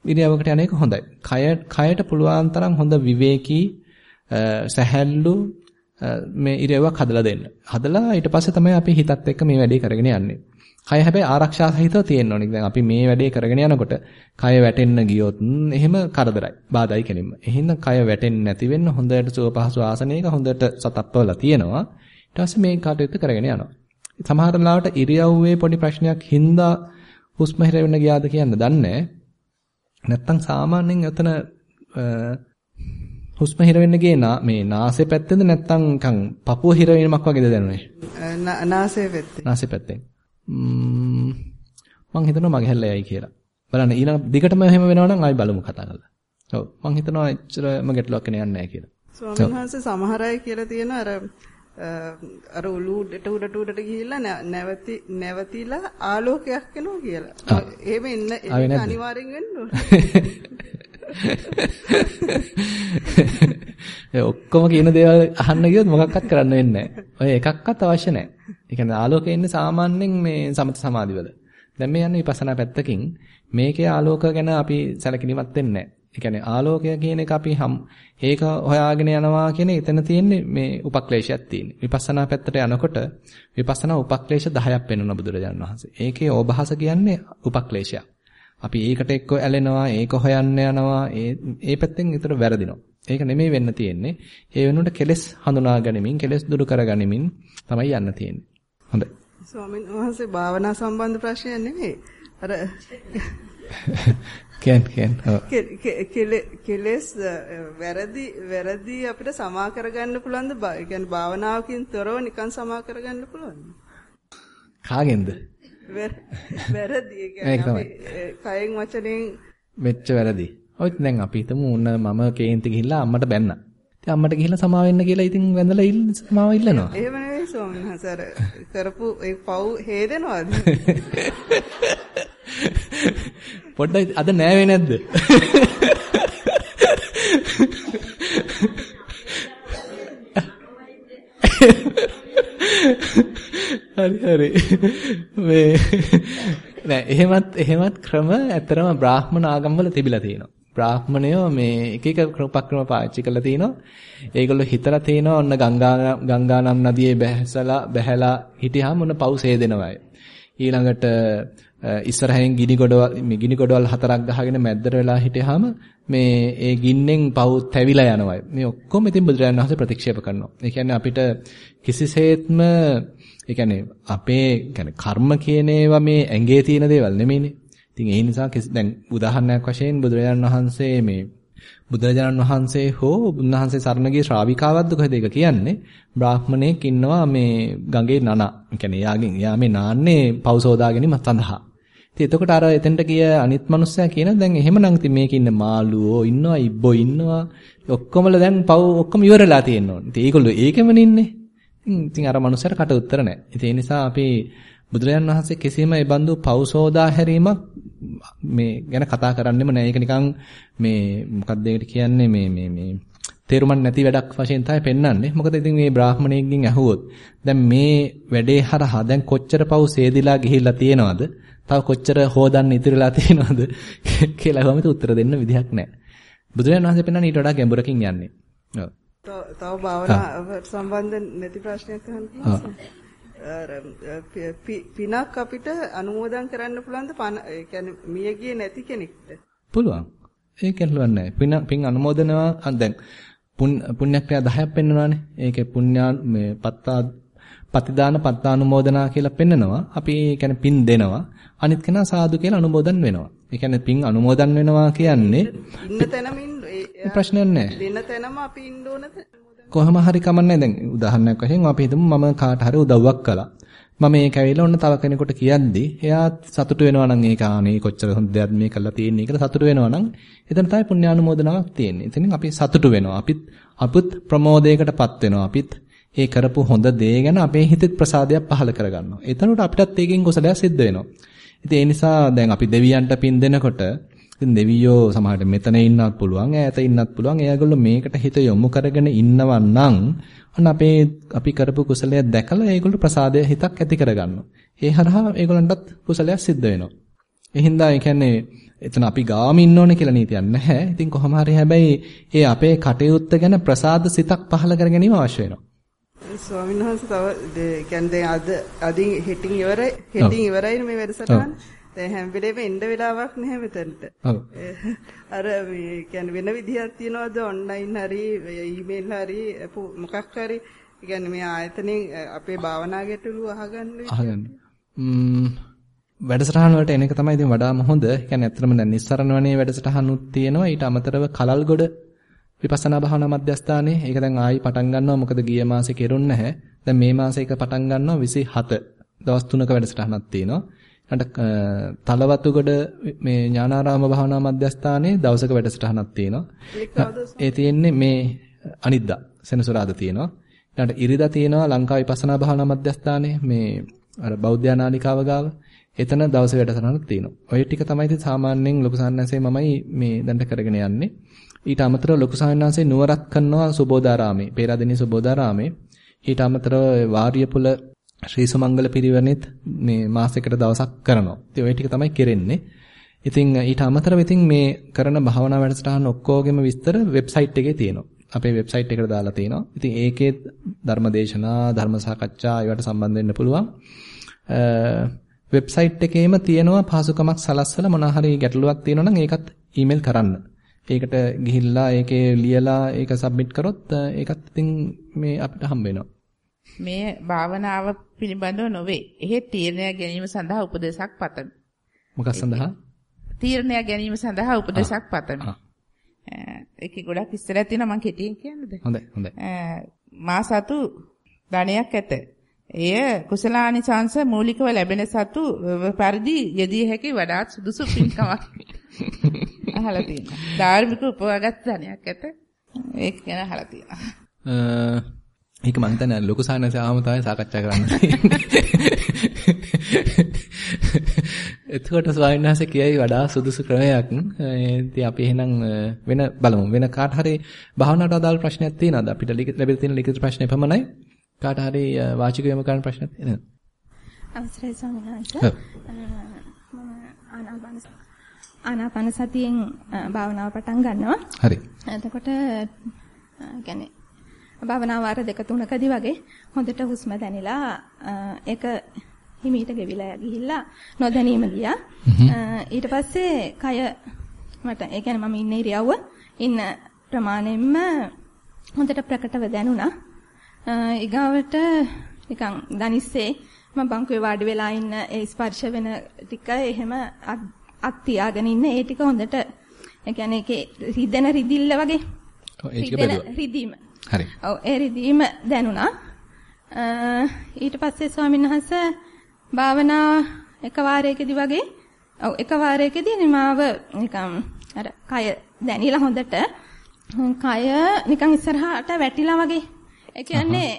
ඉරියව්වකට යන එක හොඳයි. කය කයට පුළුවන් තරම් හොඳ විවේකී සැහැල්ලු මේ ඉරියව්වක් හදලා දෙන්න. හදලා ඊට පස්සේ තමයි අපි හිතත් එක්ක මේ වැඩේ කරගෙන යන්නේ. කය හැබැයි ආරක්ෂා සහිතව තියෙන්න ඕනේ. දැන් අපි මේ වැඩේ කරගෙන යනකොට කය වැටෙන්න ගියොත් එහෙම කරදරයි. බාධායි කෙනෙක්ම. එහෙනම් කය වැටෙන්නේ නැති වෙන්න හොඳට සුව පහසු ආසනයක හොඳට සතප්පවලා තියෙනවා. ඊට පස්සේ මේ කටයුත්ත කරගෙන යනවා. සමහර ලාවට ඉරියව්වේ පොඩි ප්‍රශ්නයක් හින්දා හුස්ම හිර වෙන්න ගියාද කියන්න දන්නේ නැත්තම් සාමාන්‍යයෙන් එතන හුස්ම හිර වෙන්න ගියේ මේ නාසය පැත්තේද නැත්තම් නිකන් පපුව හිර වීමක් වගේද දැනුනේ? නාසය පැත්තේ. නාසය පැත්තෙන්. මම හිතනවා මගේ හැල්ලයයි කියලා. බලන්න ඊළඟ දිගටම එහෙම වෙනවා නම් ආයි බලමු කතා කරලා. ඔව් මම හිතනවා එච්චරම ගැටලුවක් නෑ නැහැ කියලා. ස්වාමීන් වහන්සේ සමහර අය කියලා තියෙන අර අර උඩට උඩට උඩට ගිහිල්ලා නැවති නැවතිලා ආලෝකයක් එනවා කියලා. එහෙම එන්න ඒක අනිවාර්යෙන් වෙන්න ඕනේ. ඔක්කොම කියන දේවල් අහන්න ගියොත් මොකක්වත් කරන්න වෙන්නේ නැහැ. ඔය එකක්වත් අවශ්‍ය නැහැ. ඒ කියන්නේ ආලෝකය ඉන්නේ සාමාන්‍යයෙන් මේ සමත සමාධිවල. දැන් මේ යන්නේ විපස්සනා පැත්තකින් මේකේ ආලෝක ගැන අපි සැලකිලිමත් වෙන්නේ නැහැ. ඒ කියන්නේ ආලෝකය කියන එක අපි හම් ඒක හොයාගෙන යනවා කියන එතන තියෙන්නේ මේ උපක්ලේශයක් තියෙන්නේ. විපස්සනා පැත්තට යනකොට විපස්සනා උපක්ලේශ 10ක් පෙන්වන බුදුරජාණන් වහන්සේ. ඒකේ ඕභාස කියන්නේ උපක්ලේශයක්. අපි ඒකට එක්ක ඇලෙනවා, ඒක හොයන්න යනවා, ඒ ඒ පැත්තෙන් විතර වැරදිනවා. ඒක නෙමෙයි වෙන්න තියෙන්නේ. ඒ වෙනුවට කෙලෙස් හඳුනා ගනිමින්, කෙලෙස් දුරු කර ගනිමින් තමයි යන්න තියෙන්නේ. හොඳයි. ස්වාමීන් වහන්සේ භාවනා සම්බන්ධ ප්‍රශ්නයක් නෙමෙයි. අර කැන් කැන් කෙලෙස් වැරදි වැරදි අපිට සමා කරගන්න පුළුවන්ද? ඒ කියන්නේ භාවනාවකින් තොරව නිකන් සමා කරගන්න පුළුවන්ද? කාගෙන්ද? වැරදි ඒ කියන්නේ කයෙන් වචනෙන් මෙච්ච වැරදි. ඔය දැන් අපි හිතමු උන්න මම කේන්ති ගිහිල්ලා අම්මට බැන්නා. ඉතින් අම්මට ගිහිල්ලා සමා වෙන්න කියලා ඉතින් වැඳලා සමාව ඉල්ලනවා. එහෙම නෙවෙයි ස්වාමීන් වහන්සේ කරපු ඒ පව් හේදෙනවද? පොඩ්ඩයි අද නෑවේ නැද්ද? හරි හරි මේ නෑ එහෙමත් එහෙමත් ක්‍රම ඇත්තරම බ්‍රාහ්මණ ආගම්වල තිබිලා තියෙනවා. බ්‍රාහ්මණයෝ මේ එක එක උපක්‍රම පාවිච්චි කරලා තිනවා. ඒගොල්ලෝ හිතලා තිනවා ඔන්න ගංගා ගංගානම් නදියේ බැහැසලා බැහැලා හිටියාම ඔන්න පව් සේදෙනවායි. ඊළඟට ඉස්සරහින් ගිනි ගොඩවල් මේ ගිනි ගොඩවල් හතරක් ගහගෙන මැද්දට වෙලා හිටියාම මේ ඒ ගින්නෙන් පව් තැවිලා යනවා. මේ ඔක්කොම ඉතින් බුදුරජාණන් වහන්සේ ප්‍රතික්ෂේප කරනවා. ඒ කියන්නේ අපිට කිසිසේත්ම ඒ කියන්නේ අපේ කියන්නේ කර්ම කියන ඒවා මේ ඇඟේ තියෙන දේවල් නෙමෙයිනේ. ඉතින් ඒ නිසා දැන් උදාහරණයක් වශයෙන් බුදුරජාණන් වහන්සේ මේ බුදුරජාණන් වහන්සේ හෝ උන්වහන්සේ සරණ ගිය ශ්‍රාවිකාවක්ද කොහෙද ඒක කියන්නේ? බ්‍රාහ්මණයෙක් ඉන්නවා මේ ගඟේ නන. ඒ කියන්නේ යාගෙන් යා මේ නාන්නේ පෞසෝදා ගැනීම සඳහා. ඉතින් එතකොට අර එතෙන්ට ගිය අනිත් මිනිස්සයා කියන දැන් එහෙමනම් ඉතින් මේකේ ඉන්න මාළුවෝ ඉන්නවා ඉබ්බෝ ඉන්නවා ඔක්කොමල දැන් පව් ඔක්කොම ඉවරලා තියෙනවා. ඉතින් ඒගොල්ලෝ ඒකෙමනේ ඉන්නේ. ඉතින් අර මිනිස්සයාට කට උත්තර නැහැ. ඉතින් ඒ නිසා අපි බුදුරජාන් වහන්සේ කිසිම ඒ බඳු පෞසෝදා හැරීමක් මේ ගැන කතා කරන්නෙම නෑ. ඒක නිකන් මේ මොකක්ද ඒකට කියන්නේ මේ මේ මේ තේරුමක් නැති වැඩක් වශයෙන් තමයි පෙන්වන්නේ. මොකද ඉතින් මේ බ්‍රාහ්මණයෙක්ගෙන් ඇහුවොත් දැන් මේ වැඩේ හරහා දැන් කොච්චර පව් සේදිලා ගිහිල්ලා තියෙනවද? තව කොච්චර හොදන්න ඉතිරිලා තියෙනවද කියලා වහම උත්තර දෙන්න විදිහක් නැහැ. බුදුරජාණන් වහන්සේ පෙන්වන්නේ ඊට වඩා ගැඹුරකින් යන්නේ. ඔව්. තව භාවනා සම්බන්ධ නැති ප්‍රශ්නයක් අහන්න පිනක් අපිට අනුමෝදන් කරන්න පුළුවන්ද? ඒ කියන්නේ මියගියේ නැති කෙනෙක්ට. පුළුවන්. ඒක නැහැ. පින පින් අනුමෝදනවා. දැන් පුණ්‍යක්‍රියා 10ක් පෙන්වනවානේ. ඒකේ පුණ්‍යා මේ පත්තා පතිදාන පත්තානුමෝදනා කියලා පෙන්නනවා අපි ඒ කියන්නේ පින් දෙනවා. අනිත් කෙනා සාදු කියලා අනුමෝදන් වෙනවා. ඒ කියන්නේ පින් අනුමෝදන් වෙනවා කියන්නේ ඉන්න තැනම ඉන්න ප්‍රශ්නයක් නැහැ. දෙන්න තැනම අපි ඉන්න ඕනද කොහොම හරි කමන්නේ දැන් උදාහරණයක් වශයෙන් අපි හිතමු මම කාට හරි උදව්වක් කළා. මම මේක ඇවිල්ලා ඔන්න තව කෙනෙකුට කියද්දි එයා සතුටු වෙනවා නම් ඒක ආනේ කොච්චර හොඳ දෙයක් මේ කළා තියෙන්නේ කියලා සතුටු වෙනවා නම් එතන තමයි පුණ්‍යානුමෝදනාවක් තියෙන්නේ. එතනින් අපි සතුටු වෙනවා. අපිත් අපුත් ප්‍රමෝදයකටපත් වෙනවා. අපිත් ඒ කරපු හොඳ දේ ගැන අපේ හිතෙත් ප්‍රසාදයක් පහළ කරගන්නවා. එතනට අපිටත් ඒකෙන් කුසලයක් සිද්ධ වෙනවා. ඉතින් ඒ නිසා දැන් අපි දෙවියන්ට පින් දෙනකොට ඉතින් දෙවියෝ සමහරට මෙතන ඉන්නත් පුළුවන් ඈත ඉන්නත් පුළුවන්. එයාගොල්ලෝ මේකට හිත යොමු කරගෙන ඉන්නවා නම් අන්න අපේ අපි කරපු කුසලය දැකලා ඒගොල්ලෝ ප්‍රසාදය හිතක් ඇති කරගන්නවා. ඒ හරහා ඒගොල්ලන්ටත් කුසලයක් සිද්ධ වෙනවා. ඒ හින්දා ඒ කියන්නේ එතන අපි ගාම ඉන්න ඕනේ කියලා නීතියක් නැහැ. ඉතින් කොහොම හරි හැබැයි ඒ අපේ කටයුත්ත ගැන ප්‍රසාද සිතක් පහළ කර ගැනීම අවශ්‍ය වෙනවා. ස්වාමීන් වහන්සේ තව කියන්නේ දැන් අද අදින් හෙටින් ඉවරයි හෙටින් ඉවරයි මේ වැඩසටහන. දැන් හැම වෙලේම එන්න වෙලාවක් නැහැ මෙතනට. ඔව්. අර මේ කියන්නේ වෙන විදිහක් තියනවාද ඔන්ලයින් හරි ඊමේල් හරි මොකක් හරි කියන්නේ මේ ආයතනෙන් අපේ භාවනා ගැටලු අහගන්න අහගන්න. ම්ම් වැඩසටහන් වලට එන එක තමයි ඉතින් වඩාම හොඳ. කියන්නේ ඇත්තටම දැන් නිස්සරණ වනේ වැඩසටහනුත් තියෙනවා. ඊට අමතරව කලල්ගොඩ විපස්සනා භාවනා මධ්‍යස්ථානයේ ඒක දැන් ආයි පටන් ගන්නවා. මොකද ගිය මාසේ කෙරුණ නැහැ. දැන් මේ මාසේ එක පටන් ගන්නවා 27 දවස් 3ක වැඩසටහනක් තියෙනවා. ඊට තලවතුගොඩ මේ ඥානාරාම භාවනා මධ්‍යස්ථානයේ දවසක වැඩසටහනක් තියෙනවා. ඒ තියෙන්නේ මේ අනිද්දා සෙනසුරාදා තියෙනවා. ඊට ඉරිදා තියෙනවා ලංකා විපස්සනා භාවනා මධ්‍යස්ථානයේ මේ අර බෞද්ධ නාලිකාව ගාව. එතන දවසේ වැඩසටහනක් තියෙනවා. ඔය ටික තමයි ඉතින් සාමාන්‍යයෙන් ලොකු සාන්නන්සේ මමයි මේ දැන්ට කරගෙන යන්නේ. ඊට අමතරව ලොකු සාන්නන්සේ නුවරත් කරනවා සුබෝධාරාමේ, පේරාදෙණිය සුබෝධාරාමේ. ඊට අමතරව වාරියපුල ශ්‍රී සුමංගල පිරිවෙනෙත් මේ මාසයකට දවසක් කරනවා. ඉතින් ওই ටික තමයි කෙරෙන්නේ. ඉතින් ඊට අමතරව ඉතින් මේ කරන භාවනා වැඩසටහන් ඔක්කොගෙම විස්තර වෙබ්සයිට් එකේ තියෙනවා. අපේ වෙබ්සයිට් එකට දාලා තියෙනවා. ඉතින් ඒකේ ධර්මදේශනා, ධර්ම සාකච්ඡා ඒවට සම්බන්ධ වෙන්න පුළුවන්. වෙබ්සයිට් එකේම තියෙනවා පහසුකමක් සලස්සලා මොනවා හරි ගැටලුවක් තියෙනවා නම් ඒකත් ඊමේල් කරන්න. ඒකට ගිහිල්ලා ඒකේ ලියලා ඒක සබ්මිට් කරොත් ඒකත් ඉතින් මේ අපිට හම්බ වෙනවා. මේ භාවනාව පිළිබඳව නොවේ. එහෙත් තීරණය ගැනීම සඳහා උපදේශක් පතමි. මොකක් සඳහා? තීරණය ගැනීම සඳහා උපදේශක් පතමි. ඒකේ ගොඩක් ඉස්සරහ තියෙනවා මම කෙටියෙන් කියන්නද? හොඳයි හොඳයි. මා සතු ධනයක් ඇත. එය කුසලානිසංස මූලිකව ලැබෙන සතු පරිදි යෙදිය හැකි වඩාත් සුදුසු පින්කමක්. අහලා තියෙනවා. ධාර්මික උපවාගත් ධනයක් ඇත. ඒක ගැන අහලා තියෙනවා. ඒක මං හිතන්නේ ලොකු සානස ආවම තමයි සාකච්ඡා කරන්න. එතකොට ස්වාමීන් වහන්සේ කියයි වඩා සුදුසු ක්‍රමයක්. ඉතින් අපි එහෙනම් වෙන බලමු. වෙන කාට හරි භාවනාවට අදාළ ප්‍රශ්නයක් තියෙනවද? අපිට ලැබිලා තියෙන ලිඛිත ප්‍රශ්නේ පමණයි. කාට හරි වාචික යොමු කරන්න ප්‍රශ්නයක් තියෙනවද? අවසරයි ස්වාමීන් වහන්සේ. මම ආනාපාන ආනාපාන සතියෙන් භාවනාව පටන් ගන්නවා. හරි. එතකොට يعني භාවනා වාර දෙක තුනකදී වගේ හොඳට හුස්ම දැනිලා ඒක හිමීට ගෙවිලා ගිහිල්ලා නොදැනීම ගියා. ඊට පස්සේ කය මට ඒ කියන්නේ මම ඉන්න ඉරියව්ව ඉන්න ප්‍රමාණයෙන්ම හොඳට ප්‍රකටව දැනුණා. ඊගාවට නිකන් දනිස්සේ මම බංකුවේ වාඩි වෙලා ඉන්න ඒ ස්පර්ශ වෙන ටික එහෙම අත් තියාගෙන ඉන්න ඒ ටික හොඳට ඒ කියන්නේ ඒකේ රිදෙන රිදිල්ල වගේ රිදීම හරි. ඔව් ඒ රිදීම දැනුණා. ඊට පස්සේ ස්වාමීන් වහන්සේ භාවනා එක වාරයකදී වගේ ඔව් එක වාරයකදී නිමාව නිකන් අර කය දැනිලා හොඳට කය නිකන් ඉස්සරහට වැටිලා වගේ. ඒ කියන්නේ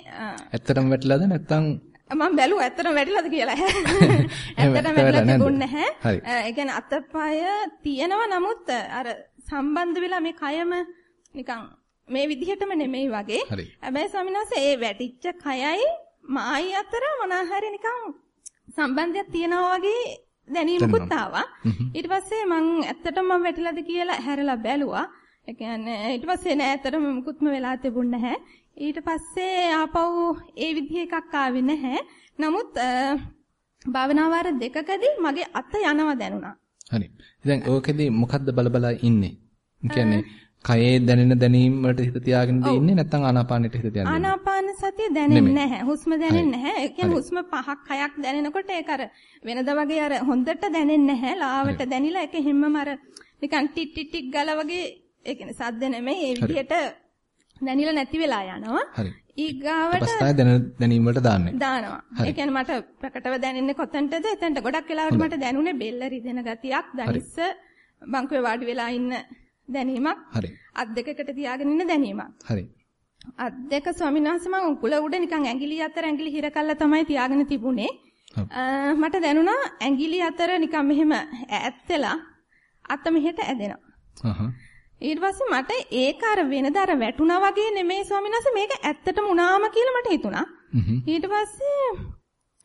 ඇත්තටම වැටිලාද නැත්නම් මම බැලුවා ඇත්තටම වැටිලාද කියලා. ඇත්තටම වැටිලා තිබුණේ නැහැ. ඒ කියන්නේ අතපය තියෙනවා නමුත් අර සම්බන්ධ වෙලා මේ කයම නිකන් මේ විදිහටම නෙමෙයි වගේ. හැබැයි ස්වාමීන් වහන්සේ ඒ වැටිච්ච කයයි මායි අතර මොනවා නිකන් සම්බන්ධයක් තියෙනවා වගේ දැනීමකුත් ආවා. ඊට පස්සේ මං ඇත්තටම මම වැටිලාද කියලා හැරලා බැලුවා. ඒ කියන්නේ ඊට පස්සේ නෑ ඇත්තටම මුකුත්ම වෙලා තිබුණ නැහැ. ඊට පස්සේ ආපහු ඒ විදිහ එකක් ආවේ නැහැ. නමුත් භාවනා වාර දෙකකදී මගේ අත යනවා දැනුණා. හරි. දැන් ඕකෙදී මොකද්ද බලබලා ඉන්නේ? කියන්නේ කයේ දැනෙන දැනීම් වලට හිත තියාගෙන ඉන්නේ නැත්නම් ආනාපානෙට හිත තියාගෙන ආනාපාන සතිය දැනෙන්නේ නැහැ. හුස්ම දැනෙන්නේ නැහැ. ඒ කියන්නේ හුස්ම පහක් හයක් දැනෙනකොට ඒක අර වෙනද වගේ අර හොඳට දැනෙන්නේ නැහැ. ලාවට දැනිලා ඒක හිම්මම අර නිකන් ටික් ටික් ටික් ගාල වගේ ඒ කියන්නේ සද්ද නෙමෙයි. ඒ විදිහට දැනිලා නැති වෙලා යනවා. ඊගාවට පස්තාය දැනීම වලට දාන්නේ. දානවා. ඒ කියන්නේ මට ප්‍රකටව දැනෙන්නේ කොතනටද? එතනට ගොඩක් වෙලාවට මට දැනුනේ බෙල්ල රිදෙන ගතියක්, දනිස්ස බංකුවේ වාඩි වෙලා ඉන්න දැනීමක්. හරි. අත් දෙකකට තියාගෙන ඉන්න දැනීමක්. හරි. අත් දෙක ස්වාමීන් වහන්සේ මම උකුල උඩ නිකන් ඇඟිලි අතර ඇඟිලි හිර කළා තමයි තියාගෙන තිබුණේ. මට දැනුණා ඇඟිලි අතර නිකන් මෙහෙම ඈත් වෙලා අත මෙහෙට ඇදෙනවා. ඊට පස්සේ මට ඒක අර වෙනදාර වැටුණා වගේ නෙමෙයි ස්වාමීන් වහන්සේ මේක ඇත්තටම උනාම කියලා මට හිතුණා. ඊට පස්සේ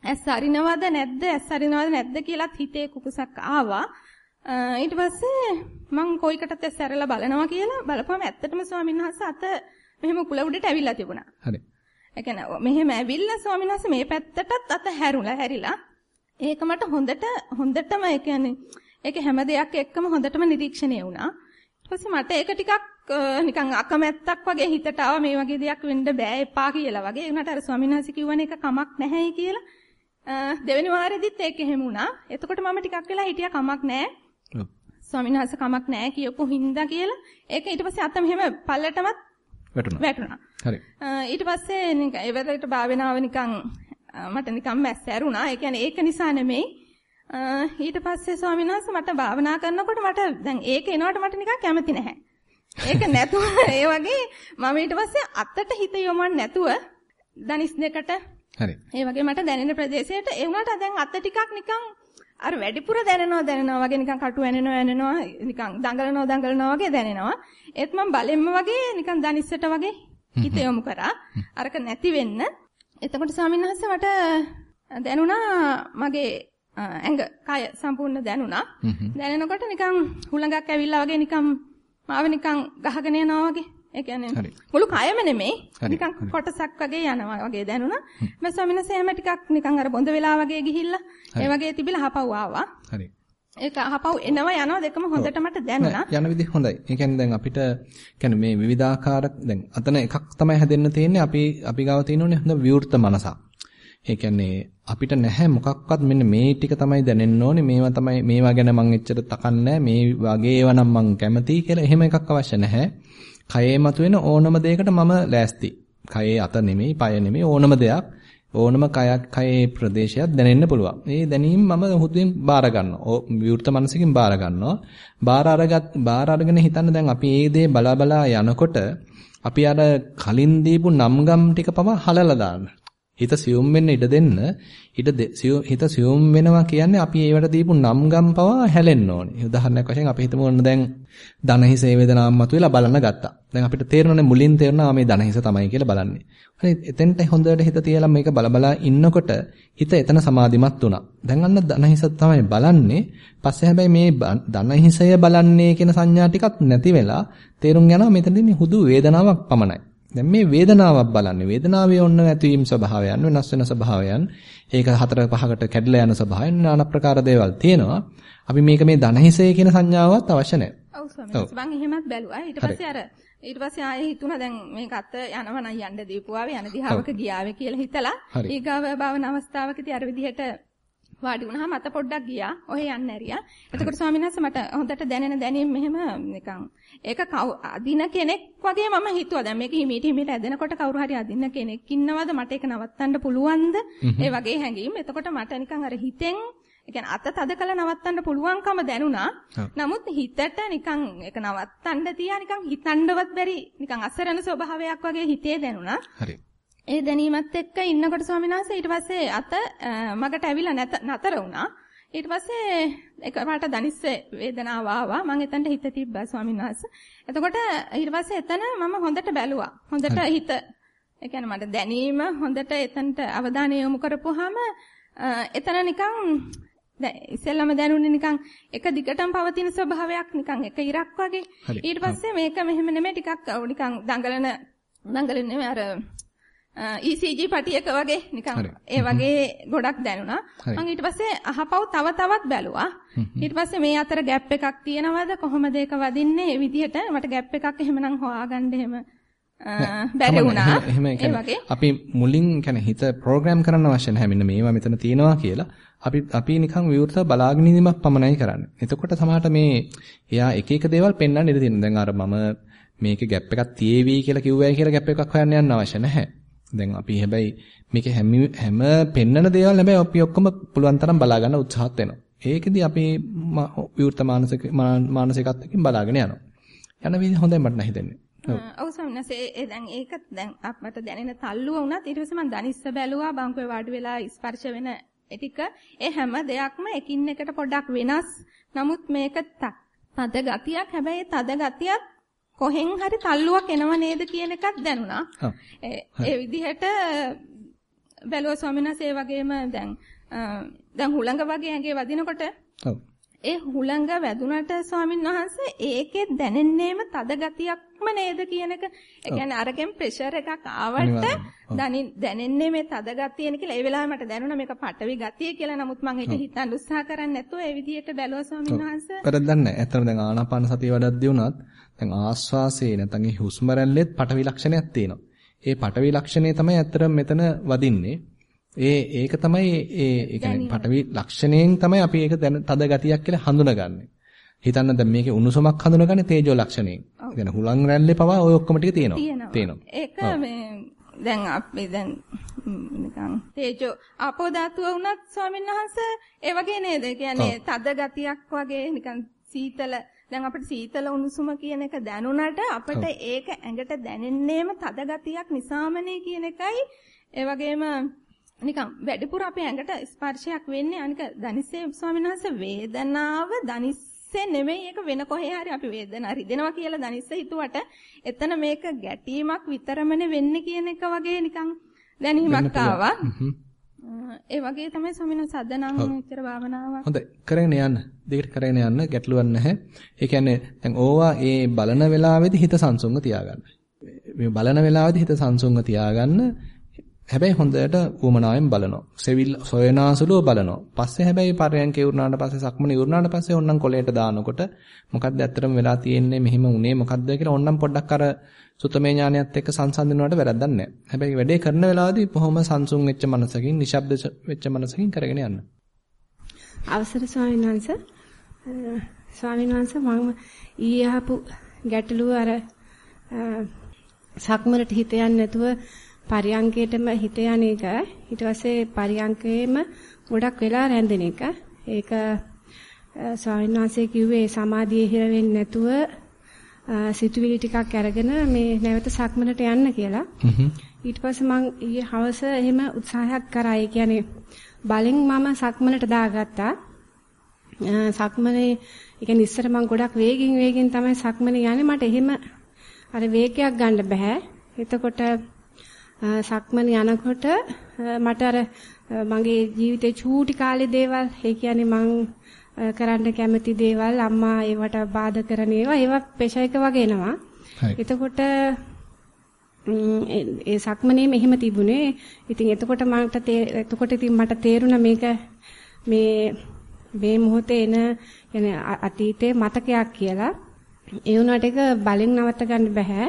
ඇස් අරිනවද නැද්ද ඇස් අරිනවද නැද්ද කියලාත් හිතේ කුකුසක් ආවා. ඊට පස්සේ මං කොයිකටත් ඇස්සරලා බලනවා කියලා බලපුවම ඇත්තටම ස්වාමීන් වහන්සේ අත මෙහෙම කුල උඩට ඇවිල්ලා තිබුණා. හරි. ඒ කියන්නේ මෙහෙම ඇවිල්ලා ස්වාමීන් වහන්සේ මේ පැත්තටත් අත හැරුණා හැරිලා. ඒක මට හොඳට හොඳටම ඒ කියන්නේ ඒක හැම දෙයක් එක්කම හොඳටම නිරීක්ෂණය වුණා. ඊට පස්සේ මට ඒක ටිකක් නිකන් අකමැත්තක් වගේ හිතට ආවා මේ වගේ දෙයක් වෙන්න බෑ එපා කියලා වගේ. ඒ උනට අර ස්වාමීන් වහන්සේ කිව්වනේ ඒක කමක් නැහැයි කියලා. දෙවෙනි වාරෙදිත් ඒක එහෙම වුණා. එතකොට මම ටිකක් වෙලා හිටියා කමක් නැහැ. ස්වාමීන් වහන්සේ කමක් නැහැ කියපු හින්දා කියලා ඒක ඊට පස්සේ අත මෙහෙම පල්ලටමත් වැටුණා. වැටුණා. හරි. ඊට පස්සේ නිකන් ඒ වෙලකට භාවනාව නිකන් මට නිකන් මැස් ඇරුණා. ඒ කියන්නේ ඒක නිසා නෙමෙයි. ඊට පස්සේ ස්වාමීන් වහන්සේ මට භාවනා කරනකොට මට දැන් ඒක එනවට මට නිකන් කැමති නැහැ. ඒක නැතුව ඒ වගේ මම ඊට පස්සේ අතට හිත යොමන් නැතුව දනිස් දෙකට හරි. ඒ වගේ මට දැනෙන ප්‍රදේශයට ඒ වුණාට දැන් අත ටිකක් නිකන් අර වැඩිපුර දැනෙනවා දැනෙනවා වගේ නිකන් කටු ඇනෙනවා ඇනෙනවා නිකන් දඟලනවා දඟලනවා වගේ දැනෙනවා. ඒත් මම බලෙන්ම වගේ නිකන් දනිස්සට වගේ හිත යොමු කරා. අරක නැති වෙන්න. එතකොට ස්වාමීන් වහන්සේ මට දැනුණා මගේ ඇඟ කය සම්පූර්ණ දැනුණා. දැනෙනකොට නිකන් හුලඟක් ඇවිල්ලා වගේ නිකන් මාව නිකන් ගහගෙන යනවා වගේ ඒ කියන්නේ මුළු කයම නෙමෙයි. නිකන් කොටසක් වගේ යනවා වගේ දැනුණා. මම ස්වාමීන් වහන්සේ හැම ටිකක් නිකන් අර බොඳ වෙලා වගේ ගිහිල්ලා ඒ වගේ තිබිලා හපව් ආවා. හරි. ඒක අහපව් එනවා යනවා දෙකම හොඳට මට දැනුණා. යන විදිහ හොඳයි. ඒ කියන්නේ දැන් අපිට කියන්නේ මේ විවිධාකාර දැන් අතන එකක් තමයි හැදෙන්න තියෙන්නේ අපි අපි ගාව තියෙනුනේ හොඳ විවෘත මනසක්. ඒ කියන්නේ අපිට නැහැ මොකක්වත් මෙන්න මේ ටික තමයි දැනෙන්න ඕනේ මේවා තමයි මේවා ගැන මං එච්චර තකන්නේ මේ වගේ ඒවා නම් මං කැමතියි කියලා එහෙම එකක් අවශ්‍ය නැහැ. කයේ මතුවෙන ඕනම දෙයකට මම ලෑස්ති. කයේ අත නෙමෙයි, පය නෙමෙයි ඕනම දෙයක් ඕනම කයක් කයේ ප්‍රදේශයක් දැනෙන්න පුළුවන්. මේ දැනීම මම හුදුෙන් බාර ගන්නවා. විවෘත මනසකින් බාර ගන්නවා. බාර අරගත් බාර අරගෙන හිතන්න දැන් අපි මේ දේ බලා බලා යනකොට අපි අර කලින් දීපු නම්ගම් ටික පවා හලලා දාන්න. හිත සියුම් වෙන්න ඉඩ දෙන්න හිත සියුම් වෙනවා කියන්නේ අපි ඒවට දීපු නම්ගම් පවා හැලෙන්න ඕනේ. උදාහරණයක් වශයෙන් අපි හිතමු ඔන්න දැන් ධනහිස වේදනාවක් මතුවලා බලන්න ගත්තා. දැන් අපිට තේරෙනනේ මුලින් තේරෙනවා මේ ධනහිස තමයි කියලා බලන්නේ. හරි එතෙන්ට හොඳට හිත තියලා මේක බලබලා ඉන්නකොට හිත එතන සමාධිමත් වුණා. දැන් අන්න ධනහිස තමයි බලන්නේ. පස්සේ හැබැයි මේ ධනහිසය බලන්නේ කියන සංඥා ටිකක් නැති වෙලා තේරුම් යනවා මෙතනදී මේ හුදු වේදනාවක් පමණයි. දැන් මේ වේදනාවක් බලන්නේ. වේදනාවේ ඔන්න ඇතිවීම ස්වභාවයන් වෙනස් වෙන ස්වභාවයන් ඒක හතර පහකට කැඩලා යන ස්වභාවයන් নানা ප්‍රකාර දේවල් තියෙනවා. අපි මේක මේ ධනහිසය කියන සංඥාවක් අවශ්‍ය නැහැ. ඔව් ස්වාමීනි මම එහෙමත් බැලුවා. ඊට පස්සේ අර ඊට පස්සේ ආයේ හිතුණා දැන් මේක අත යනවා නම් යන්න දීපුවාවේ යන දිහාවක ගියාවේ කියලා හිතලා ඊගාව භාවන අවස්ථාවකදී අර විදිහට වාඩි වුණාම අත පොඩ්ඩක් ගියා. ඔහෙ යන්න ඇරියා. එතකොට ස්වාමීන් වහන්සේ මට හොඳට දැනෙන දැනීම මෙහෙම නිකන් ඒක අදින කෙනෙක් වගේ මම හිතුවා. දැන් මේක හිමීට හිමීට ඇදෙනකොට කවුරු හරි අදින්න කෙනෙක් ඉන්නවද? මට ඒක නවත්තන්න පුළුවන්ද? ඒ වගේ හැඟීම්. එතකොට මට නිකන් අර හිතෙන් කියන්නේ අත තද කළ නවත්තන්න පුළුවන්කම දැනුණා. නමුත් හිතට නිකන් ඒක නවත්තන්න තියා නිකන් හිතන්නවත් බැරි නිකන් අසරණ ස්වභාවයක් වගේ හිතේ දැනුණා. හරි. ඒ දැනීමත් එක්ක ඉන්නකොට ස්වාමීන් වහන්සේ ඊට පස්සේ අත මගට ඇවිල්ලා නතර වුණා. ඊට පස්සේ එකපාරට දනිස්සේ වේදනාව ආවා. මම එතනට හිත තිබ්බා ස්වාමීන් වහන්සේ. එතකොට ඊට පස්සේ එතන මම හොඳට බැලුවා. හොඳට හිත ඒ කියන්නේ මට දැනීම හොඳට එතනට අවධානය යොමු කරපුවාම එතන නිකන් දැන් ඉස්සෙල්ලම දැනුනේ නිකන් එක දිගටම පවතින ස්වභාවයක් නිකන් එක ඉරක් වගේ. ඊට පස්සේ මේක මෙහෙම නෙමෙයි ටිකක් නිකන් දඟලන දඟලන නෙමෙයි අර ECG පටියක වගේ නිකන් ඒ වගේ ගොඩක් දැනුණා. මම ඊට පස්සේ අහපව් තව තවත් බැලුවා. ඊට පස්සේ මේ අතර ગેප් එකක් තියෙනවද කොහොමද ඒක වදින්නේ? මේ විදිහට මට ગેප් එකක් එහෙමනම් හොයාගන්න එහෙම බැරි වුණා. ඒ වගේ අපි මුලින් කියන්නේ හිත ප්‍රෝග්‍රෑම් කරන්න අවශ්‍ය නැහැ. මෙන්න මේවා මෙතන තියෙනවා කියලා. අපි අපි නිකන් විවෘත බලාගෙන ඉඳීමක් පමණයි කරන්නේ. එතකොට සමහරට මේ එයා එක එක දේවල් පෙන්වන්න ඉඩ තියෙනවා. දැන් අර මම මේකේ ગેප් එකක් තියේවි කියලා කිව්වයි කියලා ગેප් එකක් හොයන්න යන්න අවශ්‍ය නැහැ. දැන් අපි හැබැයි මේක හැම හැම පෙන්නන දේවල් හැබැයි අපි ඔක්කොම පුළුවන් තරම් බලා ගන්න උත්සාහත් වෙනවා. ඒකෙදි අපි විවෘත මානසික මානසිකත්වකින් බලාගෙන යනවා. යන විදිහ හොඳයි මට නම් හිතෙන්නේ. ඔව් ස්වාමීනි ඒ දැන් ඒක දැන් අපට දැනෙන තල්ලුව වුණත් ඊට පස්සේ මම දනිස්ස බැලුවා බංකුවේ වාඩි වෙලා ස්පර්ශ වෙන ටික ඒ හැම දෙයක්ම එකින් එකට පොඩ්ඩක් වෙනස්. නමුත් මේක තද ගතියක් හැබැයි තද ගතියත් කොහෙන් හරි තල්ලුවක් එනව නේද කියන එකක් දැනුණා. ඒ විදිහට බැලුවා ස්වාමීන් වහන්සේ වගේම දැන් දැන් හුළඟ වගේ ඇඟේ වදිනකොට ඒ හුළඟ වැදුනට ස්වාමීන් වහන්සේ ඒකේ දැනෙන්නේම තද ගතියක්ම නේද කියන එක. ඒ කියන්නේ අරගෙන් ප්‍රෙෂර් එකක් ආවට දැනෙන්නේ මේ තද ගතියන කියලා. ඒ වෙලාවේ මට දැනුණා මේක පටවි ගතිය කියලා. නමුත් මම ඒක හිතන්න උත්සාහ කරන්නේ නැතුව ඒ විදිහට බැලුවා ස්වාමීන් වහන්සේ. වැරද්දක් නැහැ. ඇත්තටම දැන් ආනාපාන සතිය වඩද්දී උනත් දැන් ආස්වාසේ නැත්නම් ඒ හුස්ම රැල්ලෙත් පටවි ලක්ෂණයක් තියෙනවා. ඒ පටවි ලක්ෂණය තමයි ඇත්තටම මෙතන වදින්නේ. ඒ ඒක තමයි ඒ ඒ කියන්නේ පටවි ලක්ෂණයෙන් තමයි අපි ඒක දැන තද ගතියක් කියලා හඳුනගන්නේ. හිතන්න දැන් මේකේ උණුසුමක් හඳුනගන්නේ තේජෝ ලක්ෂණයෙන්. ඒ කියන්නේ හුලං රැල්ලේ පවා ওই ඔක්කොම ටික තියෙනවා. තියෙනවා. ඒක මේ දැන් අපි දැන් නිකන් තේජෝ ආපෝ ධාතුව වුණත් ස්වාමීන් වහන්සේ ඒ වගේ නේද? කියන්නේ තද ගතියක් වගේ නිකන් සීතල දැන් අපිට සීතල උණුසුම කියන එක දැනුණාට අපිට ඒක ඇඟට දැනෙන්නේම තද ගතියක් නිසාමනේ කියන එකයි ඒ වගේම නිකන් වැඩිපුර අපේ ඇඟට ස්පර්ශයක් වෙන්නේ අනික දනිස්සේ ස්වාමීන් වහන්සේ වේදනාව දනිස්සේ නෙමෙයි ඒක වෙන කොහේ හරි අපි වේදනාව රිදෙනවා කියලා දනිස්සේ හිතුවට එතන මේක ගැටීමක් විතරමනේ වෙන්නේ කියන එක වගේ නිකන් දැනීමක් ආවා. ඒ වගේ තමයි ස්වාමීන් වහන්සේ අද නම් මෙච්චර භාවනාවක්. හොඳයි. කරගෙන යන්න. දෙකට කරගෙන යන්න ගැටලුවක් නැහැ. ඒ කියන්නේ දැන් ඕවා ඒ බලන වෙලාවේදී හිත සංසුන්ව තියාගන්න. මේ බලන වෙලාවේදී හිත සංසුන්ව තියාගන්න. හැබැයි හොඳට උමනාවෙන් බලනවා. සෙවිල් සොයනාසුලුව බලනවා. පස්සේ හැබැයි පරයන්කේ උරුණාට පස්සේ සක්මනේ උරුණාට පස්සේ ඕන්නම් කොලයට දානකොට මොකද්ද ඇත්තටම වෙලා තියෙන්නේ මෙහෙම උනේ මොකද්ද කියලා ඕන්නම් පොඩ්ඩක් අර සුතමේ ඥානයත් එක්ක සංසන්දනවට වැරද්දක් නැහැ. හැබැයි වැඩේ කරන වෙලාවදී බොහොම සංසුන් වෙච්ච මනසකින්, නිශ්ශබ්ද වෙච්ච මනසකින් කරගෙන යන්න. අවසර ස්වාමීන් වහන්සේ ස්වාමීන් වහන්සේ මම ඊයේ අහපු ගැටලුව අර සක්මරට හිත යන්නේ නැතුව පරියංකේටම හිත යන එක ඊට පස්සේ පරියංකේම ගොඩක් වෙලා රැඳෙන එක ඒක ස්වාමීන් වහන්සේ කිව්වේ සමාධියේ හිර වෙන්නේ නැතුව සිතුවිලි ටිකක් අරගෙන මේ නැවත සක්මනට යන්න කියලා. ඊට පස්සේ මම ඊයේ හවස එහෙම උත්සාහයක් කරා. ඒ කියන්නේ බලෙන් මම සක්මනට දාගත්තා. සක්මනේ ඒ කියන්නේ ඉස්සර මම ගොඩක් වේගින් වේගින් තමයි සක්මනේ යන්නේ. මට එහෙම අර වේගයක් ගන්න බෑ. එතකොට සක්මන යනකොට මට අර මගේ ජීවිතේ චූටි කාලේ දේවල් ඒ කියන්නේ මං කරන්න කැමති දේවල් අම්මා ඒවට බාධා කරන ඒවා ඒවා පෙෂයක වගේ එනවා. එතකොට ඒ සක්මනේ මෙහෙම තිබුණේ. ඉතින් එතකොට මට එතකොට ඉතින් මට තේරුණා මේක මේ මේ මොහොතේ එන අතීතේ මතකයක් කියලා. ඒ වුණාට ඒක බලෙන් නවත්ත ගන්න බෑ.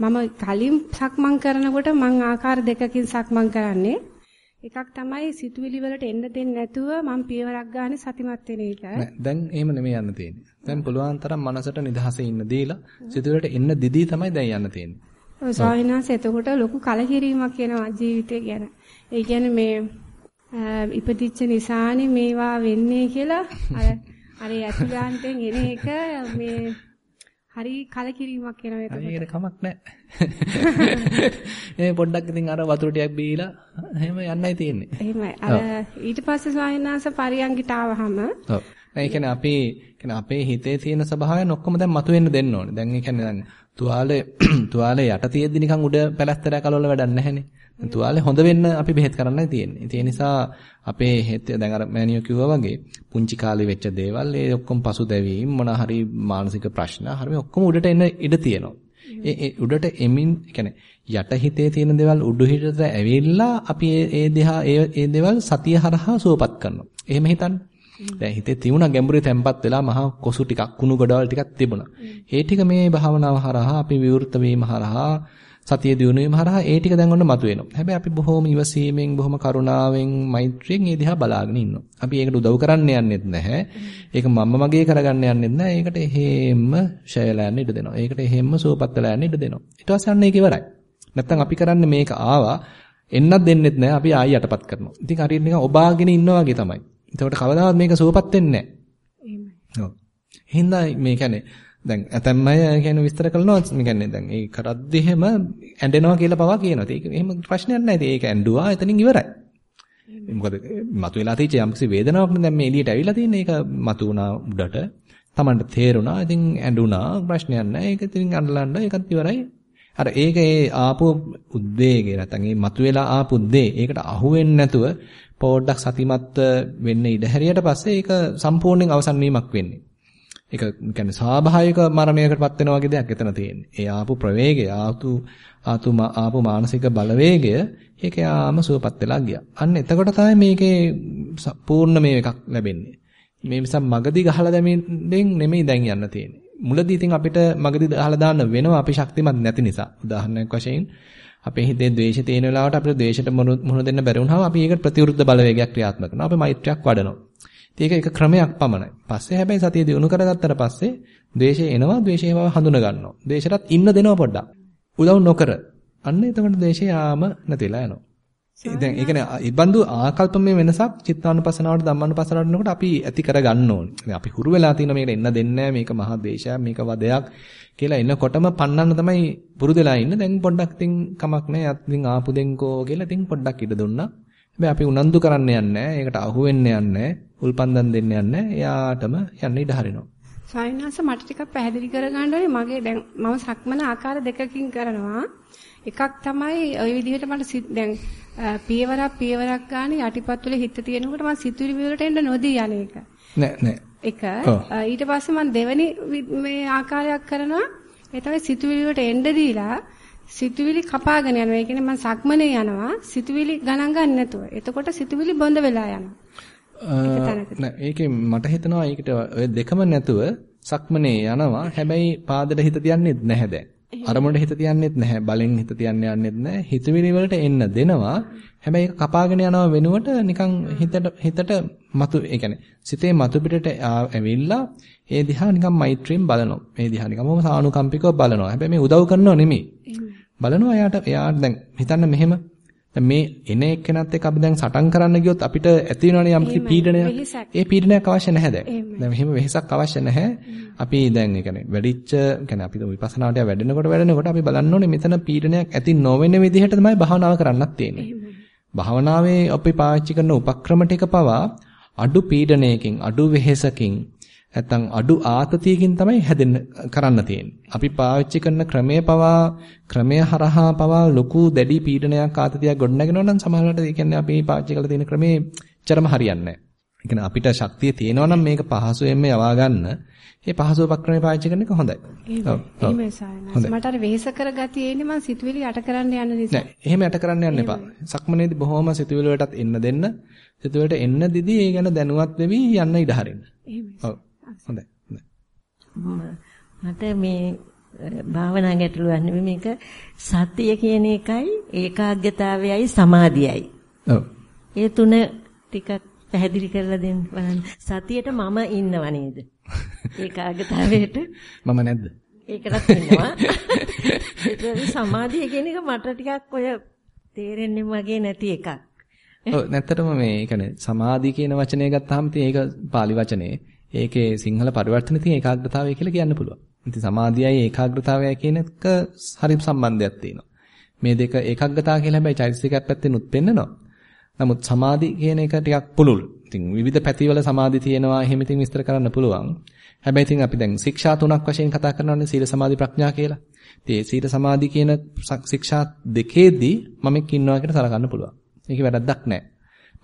මම කලින් සක්මන් කරනකොට මං ආකාර දෙකකින් සක්මන් කරන්නේ. එකක් තමයි සිතුවිලි වලට එන්න දෙන්නේ නැතුව මම පියවරක් ගන්න සතිමත් වෙන එක. දැන් එහෙම නෙමෙයි යන්න තියෙන්නේ. දැන් පුළුවන් තරම් මනසට නිදහසේ ඉන්න දීලා සිතුවිලට එන්න දිදී තමයි දැන් යන්න තියෙන්නේ. ඔව් ස්වාමිනාස එතකොට ලොකු කලකිරීමක් වෙනවා ජීවිතය ගැන. ඒ කියන්නේ මේ ඉපදිච්ච නිසානේ මේවා වෙන්නේ කියලා අර අර ඇතුළාන්තයෙන් එන එක මේ හරි කලකිරීමක් එනවා එතකොට. ඒකට කමක් නැහැ. මේ පොඩ්ඩක් ඉතින් අර වතුර ටිකක් බීලා එහෙම යන්නයි තියෙන්නේ. එහෙමයි. අර ඊට පස්සේ ස්වාමීන් වහන්සේ පරියන්ගිට ආවහම ඔව්. ඒ කියන්නේ අපි කියන්නේ අපේ හිතේ තියෙන ස්වභාවයන් ඔක්කොම දැන් මතුවෙන්න දෙන්න ඕනේ. දැන් ඒ කියන්නේ දැන් තුවාලේ තුවාලේ යට තියෙද්දි නිකන් උඩ පැලැස්තරයක් කලවල වැඩක් නැහැනේ. තුවාලේ හොඳ වෙන්න අපි බෙහෙත් කරන්නයි තියෙන්නේ. ඒ නිසා අපේ හෙත් දැන් අර මෑනියෝ කිව්වා වගේ පුංචි කාලේ වෙච්ච දේවල් ඒ ඔක්කොම පසුදැවීම් මොන හරි මානසික ප්‍රශ්න හරි ඔක්කොම උඩට එන්න ඉඩ තියෙනවා. ඒ ඒ උඩට එමින් කියන්නේ යට හිතේ තියෙන දේවල් උඩු හිතට ඇවිල්ලා අපි ඒ දෙහා ඒ දේවල් සතිය හරහා සුවපත් කරනවා. එහෙම හිතන්න. දැන් හිතේ තියුණා ගැඹුරේ තැම්පත් වෙලා මහා කොසු ටිකක් කුණු ගොඩවල් ටිකක් තිබුණා. ඒ ටික මේ භාවනාව හරහා අපි විවෘත වීම හරහා සතිය දිනුවීම හරහා ඒ ටික දැන් ඔන්න මතුවෙනවා. හැබැයි අපි බොහොම ඉවසීමෙන් බොහොම කරුණාවෙන් මෛත්‍රියෙන් මේ දිහා බලාගෙන ඉන්නවා. අපි ඒකට උදව් කරන්න යන්නෙත් නැහැ. ඒක මම්ම මගේ කරගන්න යන්නෙත් නැහැ. ඒකට එහෙම්ම ෂයලා යන්න ඉඩ දෙනවා. ඒකට එහෙම්ම සුවපත් වෙලා යන්න ඉඩ දෙනවා. ඊට පස්සේ අන්න ඒක ඉවරයි. නැත්තම් අපි කරන්නේ මේක ආවා එන්නත් දෙන්නෙත් නැහැ. අපි ආයි යටපත් කරනවා. ඉතින් හරියට නිකන් ඔබාගෙන ඉන්නවා වගේ තමයි. එතකොට කවදාවත් මේක සුවපත් වෙන්නේ නැහැ. එහෙමයි. ඔව්. එහෙනම් මේ කියන්නේ දැන් ඇතැම් අය කියන්නේ විස්තර කරනවා මේ කියන්නේ දැන් ඒ කරද්දි එහෙම ඇඬෙනවා කියලා පවා කියනවා. ඒක එහෙම ප්‍රශ්නයක් නැහැ. ඒක ඇඬුවා එතනින් ඉවරයි. මොකද මතුවලා තියෙච්ච යම්කිසි වේදනාවක් නේ දැන් මේ එළියට ඇවිල්ලා තියෙන්නේ. ඒක මතුවුණා උඩට. Tamanට තේරුණා. ඉතින් ඇඬුණා. ප්‍රශ්නයක් නැහැ. ඒක ඉතින් අඬලන්න ඒකත් ඉවරයි. අර ඒක ඒ ආපු උද්වේගය නැත්නම් ඒ මතුවලා ආපු දේ ඒකට අහු වෙන්නේ නැතුව පොඩ්ඩක් සතිමත් වෙන්න ඉඩ හැරියට පස්සේ ඒක සම්පූර්ණයෙන් අවසන් වීමක් වෙන්නේ. ඒක කියන්නේ ස්වාභාවික මරණයකටපත් වෙන වගේ දෙයක් එතන තියෙන්නේ. ඒ ආපු ප්‍රවේගය, ආතු ආතු ආපු මානසික බලවේගය ඒක යාම සුවපත් වෙලා ගියා. අන්න එතකොට තමයි මේකේ පූර්ණ මේ එකක් ලැබෙන්නේ. මේ නිසා මගදී ගහලා දැමෙන්නේ නෙමෙයි දැන් යන්න තියෙන්නේ. මුලදී ඉතින් අපිට මගදී ගහලා දාන්න වෙනවා අපි ශක්තිමත් නැති නිසා. උදාහරණයක් වශයෙන් අපේ හිතේ ද්වේෂය තියෙන වෙලාවට අපිට ද්වේෂයට මුහුණ දෙන්න බැරි වුණාම අපි ඒකට ප්‍රතිවිරුද්ධ බලවේගයක් ක්‍රියාත්මක කරනවා. අපි මෛත්‍රියක් වඩනවා. ඒක එක ක්‍රමයක් පමණයි. පස්සේ හැබැයි සතිය දිනු කරගත්තට පස්සේ ද්වේෂය එනවා, ද්වේෂයව හඳුන ගන්නවා. ද්වේෂයටත් ඉන්න දෙනවා පොඩ්ඩක්. උදව් නොකර. අන්න එතකොට ද්වේෂය යාම නැතිලා යනවා. දැන් ඒ කියන්නේ ඉබඳු ආකල්පමය වෙනසක් චිත්තානුපසනාවට ධම්මානුපසනාවට යනකොට අපි ඇති කර ගන්න ඕනේ. අපි හුරු වෙලා තියෙන මේකට එන්න දෙන්නේ මේක මහා දේශයක් මේක වදයක් කියලා එනකොටම පන්නන්න තමයි පුරුදුලා ඉන්න. දැන් පොඩ්ඩක් ඉතින් කමක් නැහැ. ඉතින් ආපු දෙන්කෝ කියලා ඉතින් පොඩ්ඩක් ඉඩ දුන්නා. හැබැයි අපි උනන්දු කරන්න යන්නේ නැහැ. ඒකට අහු වෙන්න යන්නේ නැහැ. උල්පන්දම් දෙන්න යන්නේ එයාටම යන්න ඉඩ හරිනවා. සායනාස මට ටිකක් පැහැදිලි කරගන්න ඕනේ මගේ දැන් මම සක්මන ආකාර දෙකකින් කරනවා. එකක් තමයි ওই විදිහට මට දැන් පියවරක් පියවරක් ගන්න යටිපත් වල හිත තියෙනකොට මම සිතුවිලි වලට එන්න නොදී යන එක. නෑ නෑ. එක ඊට පස්සේ මම දෙවෙනි මේ ආකාරයක් කරනවා. ඒ තමයි සිතුවිලි වලට එන්න දීලා සිතුවිලි කපාගෙන යනවා. ඒ කියන්නේ මම සක්මනේ යනවා සිතුවිලි ගණන් ගන්න නැතුව. එතකොට සිතුවිලි බොඳ වෙලා යනවා. නෑ ඒකේ මට හිතෙනවා ඒකට ඔය දෙකම නැතුව සක්මනේ යනවා. හැබැයි පාදයට හිත තියන්නේත් නැහැ දැන්. අරමුණට හිත තියන්නේත් නැහැ. බලෙන් හිත තියන්න යන්නේත් නැහැ. හිතවිලි වලට එන්න දෙනවා. හැබැයි ඒක කපාගෙන යනවා වෙනුවට නිකන් හිතට හිතට මතු ඒ කියන්නේ සිතේ මතු පිටට ඇවිල්ලා ඒ දිහා නිකන් මෛත්‍රියෙන් බලනවා. මේ දිහා නිකන්ම සානුකම්පිකව බලනවා. හැබැයි මේ උදව් කරනව නෙමෙයි. බලනවා එයාට එයාට දැන් හිතන්න මෙහෙම මේ එන එක්කෙනත් එක්ක අපි දැන් සටන් කරන්න ගියොත් අපිට ඇති වෙනවනේ යම් පීඩනයක්. ඒ පීඩනයක් අවශ්‍ය නැහැ දැන්. දැන් මෙහෙම වෙහසක් අවශ්‍ය නැහැ. අපි දැන් ඒ කියන්නේ වැඩිච්ච කියන්නේ අපි විපස්සනාට වැඩෙනකොට වැඩෙනකොට අපි බලන්න ඕනේ මෙතන පීඩනයක් ඇති නොවෙන විදිහට තමයි භාවනාව කරන්නත් තියෙන්නේ. භාවනාවේ අපි පාවිච්චි කරන උපක්‍රම ටික පවා අඩු පීඩනයකින් අඩු වෙහෙසකින් නැත්තම් අඩු ආතතියකින් තමයි හැදෙන්න කරන්න තියෙන්නේ. අපි පාවිච්චි කරන ක්‍රමය පවා ක්‍රමය හරහා පවා ලොකු දැඩි පීඩනයක් ආතතියක් ගොඩනගෙනවා නම් සමහරවිට ඒ කියන්නේ අපි පාවිච්චි කරලා තියෙන ක්‍රමේ චරම හරියන්නේ නැහැ. අපිට ශක්තිය තියෙනවා නම් මේක පහසුවෙන්ම යවා ගන්න ඒ පහසු උපක්‍රමේ පාවිච්චි කරන එක හොඳයි. එහෙමයි සායනස්. මට අර වෙහෙස කරගතිය එන්නේ මං සිතුවිලි යට කරන්න යන නිසා. නෑ. එහෙම යට කරන්න යන්න එපා. සක්මනේදී බොහොම සිතුවිලි වලටත් එන්න දෙන්න. සිතුවිලට එන්න දිදී ඒ ගැන දැනුවත් වෙවි යන්න ඉඩ හරින්න. එහෙමයි. ඔව්. හොඳයි. මට මේ භාවනා ගැටලුවක් නෙමෙයි මේක සතිය කියන එකයි ඒකාග්‍රතාවයයි සමාධියයි. ඔව්. ඒ තුන ටිකක් පැහැදිලි කරලා දෙන්න බලන්න. සතියට මම ඉන්නව නේද? ඒකාග්‍රතාවයට මම නැද්ද? ඒකටත් ඉන්නවා. ඒක සමාධිය කියන එක මට ටිකක් ඔය තේරෙන්නේ වගේ නැති එකක්. ඔව් නැත්තටම මේ කියන්නේ සමාධි කියන වචනය ගත්තාම ඉතින් ඒක pāli වචනේ. ඒකේ සිංහල පරිවර්තන තියෙන ඒකාග්‍රතාවය කියලා කියන්න පුළුවන්. ඉතින් සමාධියයි ඒකාග්‍රතාවයයි කියන එක හරි සම්බන්ධයක් තියෙනවා. මේ දෙක ඒකාග්‍රතාව කියලා හැබැයි චෛතසිකයක් පැත්තෙන් උත් පෙන්නනවා. නමුත් සමාධි කියන එක ටිකක් පුළුල්. ඉතින් විවිධ පැතිවල සමාධි තියෙනවා. එහෙම ඉතින් විස්තර කරන්න පුළුවන්. හැබැයි ඉතින් අපි දැන් ශික්ෂා තුනක් වශයෙන් කතා කරනවානේ සීල සමාධි ප්‍රඥා කියලා. ඉතින් ඒ සීල සමාධි කියන ශික්ෂා දෙකේදී මමෙක් ඉන්නවා කියලා සලකන්න පුළුවන්. ඒකේ වැරද්දක් නැහැ.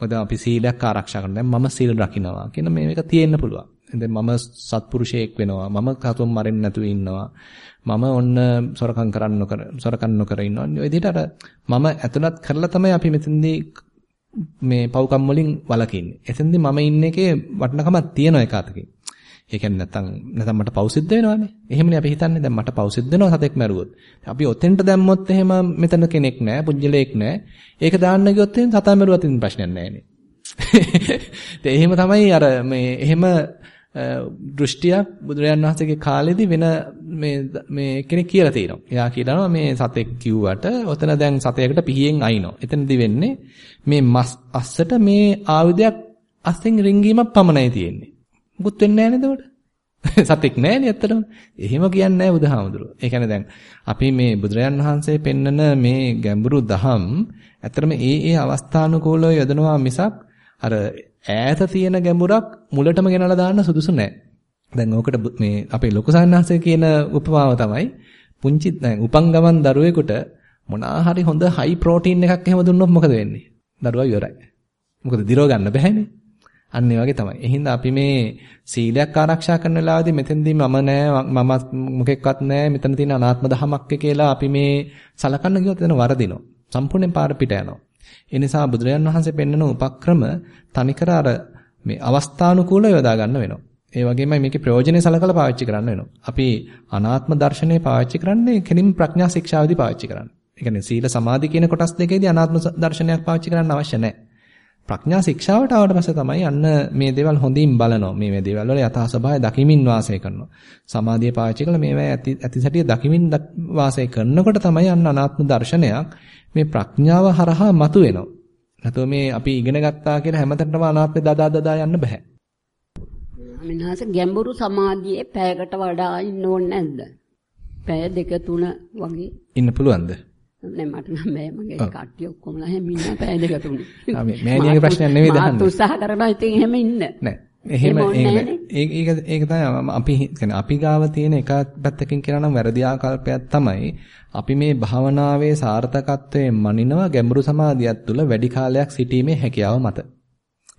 මොකද අපි සීලයක් ආරක්ෂා කරනවා. දැන් මම සීල් රකින්නවා කියන මේක තියෙන්න පුළුවන්. දැන් මම සත්පුරුෂයෙක් වෙනවා. මම කතුම් මරෙන්නේ නැතුව ඉන්නවා. මම ඔන්න සොරකම් කරන්න නොකර සොරකම් නොකර ඉන්නවා. ඒ විදිහට අර මම ඇතුළත් කරලා තමයි අපි මෙතනදී මේ පව්කම් වලින් වළකින්නේ. එතෙන්දී මම ඉන්න එකේ වටිනකමක් තියෙනවා එක අතකින්. ඒ කියන්නේ නැත්තම් නැත්තම් මට පව් සිද්ධ වෙනවානේ. එහෙමනේ අපි හිතන්නේ දැන් මට පව් සිද්ධ වෙනවා සතෙක් මැරුවොත්. අපි ඔතෙන්ට දැම්මොත් එහෙම මෙතන කෙනෙක් නැහැ, පුජ්‍යලයක් නැහැ. ඒක දාන්න ගියොත් එහෙනම් සතා මැරුවත් ඉතින් ප්‍රශ්නයක් නැහැ නේ. එහෙම තමයි අර මේ එහෙම දෘෂ්ටියක් බුදුරජාන් වහන්සේගේ කාලේදී වෙන මේ මේ කෙනෙක් කියලා තියෙනවා. එයා කියනවා මේ සතෙක් කිව්වට ඔතන දැන් සතයකට පිහියෙන් අයිනෝ. එතනදී වෙන්නේ මේ මස් අස්සට මේ ආයුධයක් අස්සෙන් රිංගීමක් පමණයි තියෙන්නේ. මුකුත් වෙන්නේ නැහැ නේද සතෙක් නැහැනේ ඇත්තටම. එහෙම කියන්නේ නැහැ බුදුහාමුදුරුවෝ. ඒ කියන්නේ දැන් අපි මේ බුදුරජාන් වහන්සේ පෙන්නන මේ ගැඹුරු දහම් ඇත්තටම ඒ ඒ අවස්ථානුකූලව යොදනවා මිසක් අර ඈත තියෙන ගැඹුරක් මුලටම ගෙනලා දාන්න සුදුසු නැහැ. දැන් ඕකට මේ අපේ ලොකු සාන්නාංශය කියන උපමාව තමයි පුංචි දැන් උපන් ගමන් දරුවෙකුට මොනා හරි හොඳ හයි ප්‍රෝටීන් එකක් එහෙම දුන්නොත් මොකද වෙන්නේ? දරුවා ඉවරයි. මොකද දිරව ගන්න බෑනේ. අන්න ඒ වගේ තමයි. එහෙනම් අපි මේ සීලයක් ආරක්ෂා කරන වෙලාවදී මෙතෙන්දී මම නෑ මම මොකෙක්වත් නෑ මෙතන තියෙන අනාත්ම දහමක් කියලා අපි මේ සලකන්න ගියොත් එතන වරදිනවා. සම්පූර්ණයෙන් පාර පිට යනවා. ඒ නිසා බුදුරජාන් වහන්සේ පෙන්වන උපක්‍රම තනිකර අර මේ අවස්ථානුකූලව යොදා ගන්න වෙනවා. ඒ වගේමයි මේකේ ප්‍රයෝජනෙ සලකලා පාවිච්චි කරන්න වෙනවා. අපි අනාත්ම දර්ශනය පාවිච්චි කරන්නේ කෙලින් ප්‍රඥා ශික්ෂාවේදී පාවිච්චි කරන්නේ. ඒ කියන්නේ සීල සමාධි කියන කොටස් දෙකේදී අනාත්ම දර්ශනයක් පාවිච්චි කරන්න අවශ්‍ය නැහැ. ප්‍රඥා ශික්ෂාවට ආවට පස්සේ තමයි අන්න මේ දේවල් හොඳින් බලනවා. මේ මේ දේවල් වල යථා ස්වභාවය දකිමින් වාසය කරනවා. සමාධිය පාවිච්චි කරලා මේවා ඇති ඇතිසැටිය දකිමින් වාසය කරනකොට තමයි අන්න අනාත්ම දර්ශනයක් මේ ප්‍රඥාව හරහා මතුවෙනවා. නැතෝ මේ අපි ඉගෙන ගත්තා කියලා හැමතැනම අනාත්මය දදා දදා යන්න බෑ. මිනහස ගැඹුරු සමාධියේ පැයකට වඩා ඉන්න ඕනේ නැද්ද? පැය දෙක තුන වගේ ඉන්න පුළුවන්ද? නෑ මට නම් බෑ මගේ කට්ටිය ඔක්කොමලා හැම ඉන්න පැය දෙක තුන. ආ මේ මෑණියගේ ප්‍රශ්නයක් නෙවෙයි දහන්නේ. මාත් උත්සාහ කරනවා ඉතින් එහෙම ඉන්න. නෑ. එහෙම ඒක ඒක ඒක තමයි අපි කියන්නේ අපි ගාව තියෙන එක පැත්තකින් කියනවා නම් වැරදි ආකල්පයක් තමයි අපි මේ භාවනාවේ සාර්ථකත්වයේ මනිනවා ගැඹුරු සමාධියක් තුළ වැඩි කාලයක් සිටීමේ හැකියාව මත.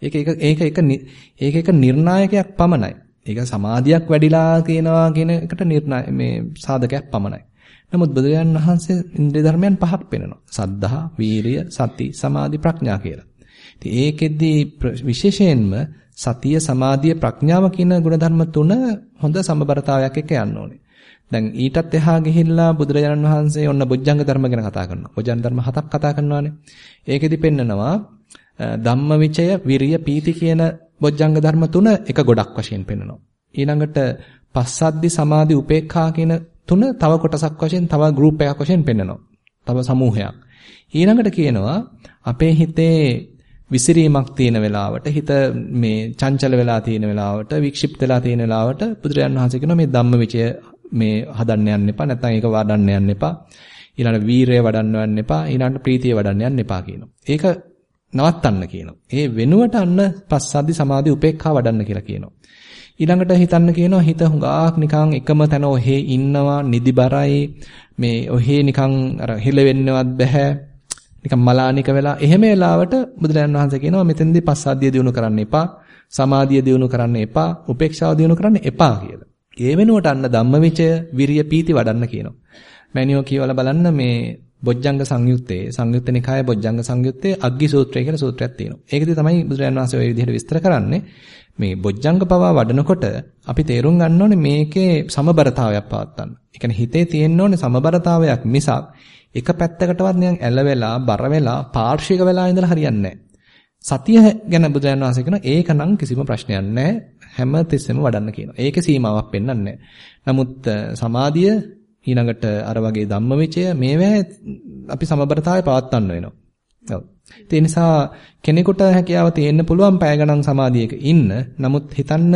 ඒක ඒක ඒක ඒක ඒක නිර්ණායකයක් පමණයි. ඒක සමාධියක් වැඩිලා කියනවා කියන එකට නිර්ණය මේ සාධකයක් පමණයි. නමුත් බුදුරජාණන් වහන්සේ ඉන්ද්‍රිය ධර්මයන් පහක් පෙන්නනවා. සද්ධා, වීරිය, සති, සමාධි, ප්‍රඥා කියලා. ඉතින් ඒකෙද්දී විශේෂයෙන්ම සතිය, සමාධිය, ප්‍රඥාව කියන ගුණධර්ම තුන හොඳ සමබරතාවයක් එක්ක යන්න ඕනේ. දැන් ඊටත් එහා ගිහිල්ලා බුදුරජාණන් වහන්සේ ඔන්න බොජ්ජංග ධර්ම ගැන කතා කරනවා. බොජ්ජංග ධර්ම හතක් කතා කරනවානේ. ඒකෙදි පෙන්නනවා ධම්මවිචය, විරිය, පීති කියන බොජ්ජංග ධර්ම තුන එක ගොඩක් වශයෙන් පෙන්නනවා. ඊළඟට පස්සද්දි සමාධි උපේක්ඛා කියන තුන තව කොටසක් වශයෙන් තව ගෲප් එකක් වශයෙන් පෙන්නනවා. තව සමූහයක්. ඊළඟට කියනවා අපේ හිතේ විසිරීමක් තියෙන වෙලාවට හිත මේ චංචල වෙලා තියෙන වෙලාවට වික්ෂිප්ත වෙලා තියෙන වෙලාවට බුදුරජාන් වහන්සේ කියනවා මේ ධම්මවිචය මේ හදන්න යන්න එපා නැත්නම් ඒක වඩන්න යන්න එපා ඊළඟ වීරය වඩන්න යන්න එපා ඊළඟ ප්‍රීතිය වඩන්න යන්න එපා කියනවා. ඒක නවත්තන්න කියනවා. ඒ වෙනුවට අන්න පස්සද්ධි සමාධි උපේක්ඛා වඩන්න කියලා කියනවා. ඊළඟට හිතන්න කියනවා හිත හුඟක් නිකන් එකම තැන ඔහේ ඉන්නවා නිදිබරයි මේ ඔහේ නිකන් අර හිලෙවෙන්නවත් බෑ නිකන් මලානික වෙලා එහෙම වෙලාවට බුදුරජාණන් වහන්සේ කියනවා මෙතෙන්දී පස්සද්ධිය දිනු කරන්න එපා සමාධිය දිනු කරන්න එපා උපේක්ෂාව දිනු කරන්න එපා කියලා. ඒ වෙනුවට අන්න ධම්මවිචය විරිය පීති වඩන්න කියනවා. මෑනියෝ කියවලා බලන්න මේ බොජ්ජංග සංයුත්තේ සංයුත්ත නිකායේ බොජ්ජංග සංයුත්තේ අග්ගි සූත්‍රය කියලා සූත්‍රයක් තියෙනවා. ඒකදී තමයි බුදුරජාණන් වහන්සේ ওই විදිහට විස්තර කරන්නේ. මේ බොජ්ජංග පවා වඩනකොට අපි තේරුම් ගන්න ඕනේ මේකේ සමබරතාවයක් පවත්වන්න. ඒ කියන්නේ හිතේ තියෙන්න ඕනේ සමබරතාවයක් මිසක් එක පැත්තකටවත් නිකන් ඇල වෙලා බර වෙලා පාර්ශ්වික වෙලා ඉඳලා හරියන්නේ සතිය ගැන බුදුරජාණන් වහන්සේ කියනවා ඒක නම් කිසිම ප්‍රශ්නයක් නැහැ. හැම තිස්සෙම වඩන්න කියනවා. ඒකේ සීමාවක් පෙන්වන්නේ නමුත් සමාධිය ඊළඟට අර වගේ ධම්මවිචය මේවා අපි සමබරතාවය පවත්වන්න වෙනවා. ඔව්. ඒ නිසා කෙනෙකුට හැකියාව තියෙන්න පුළුවන් පැය ගණන් සමාධියක ඉන්න. නමුත් හිතන්න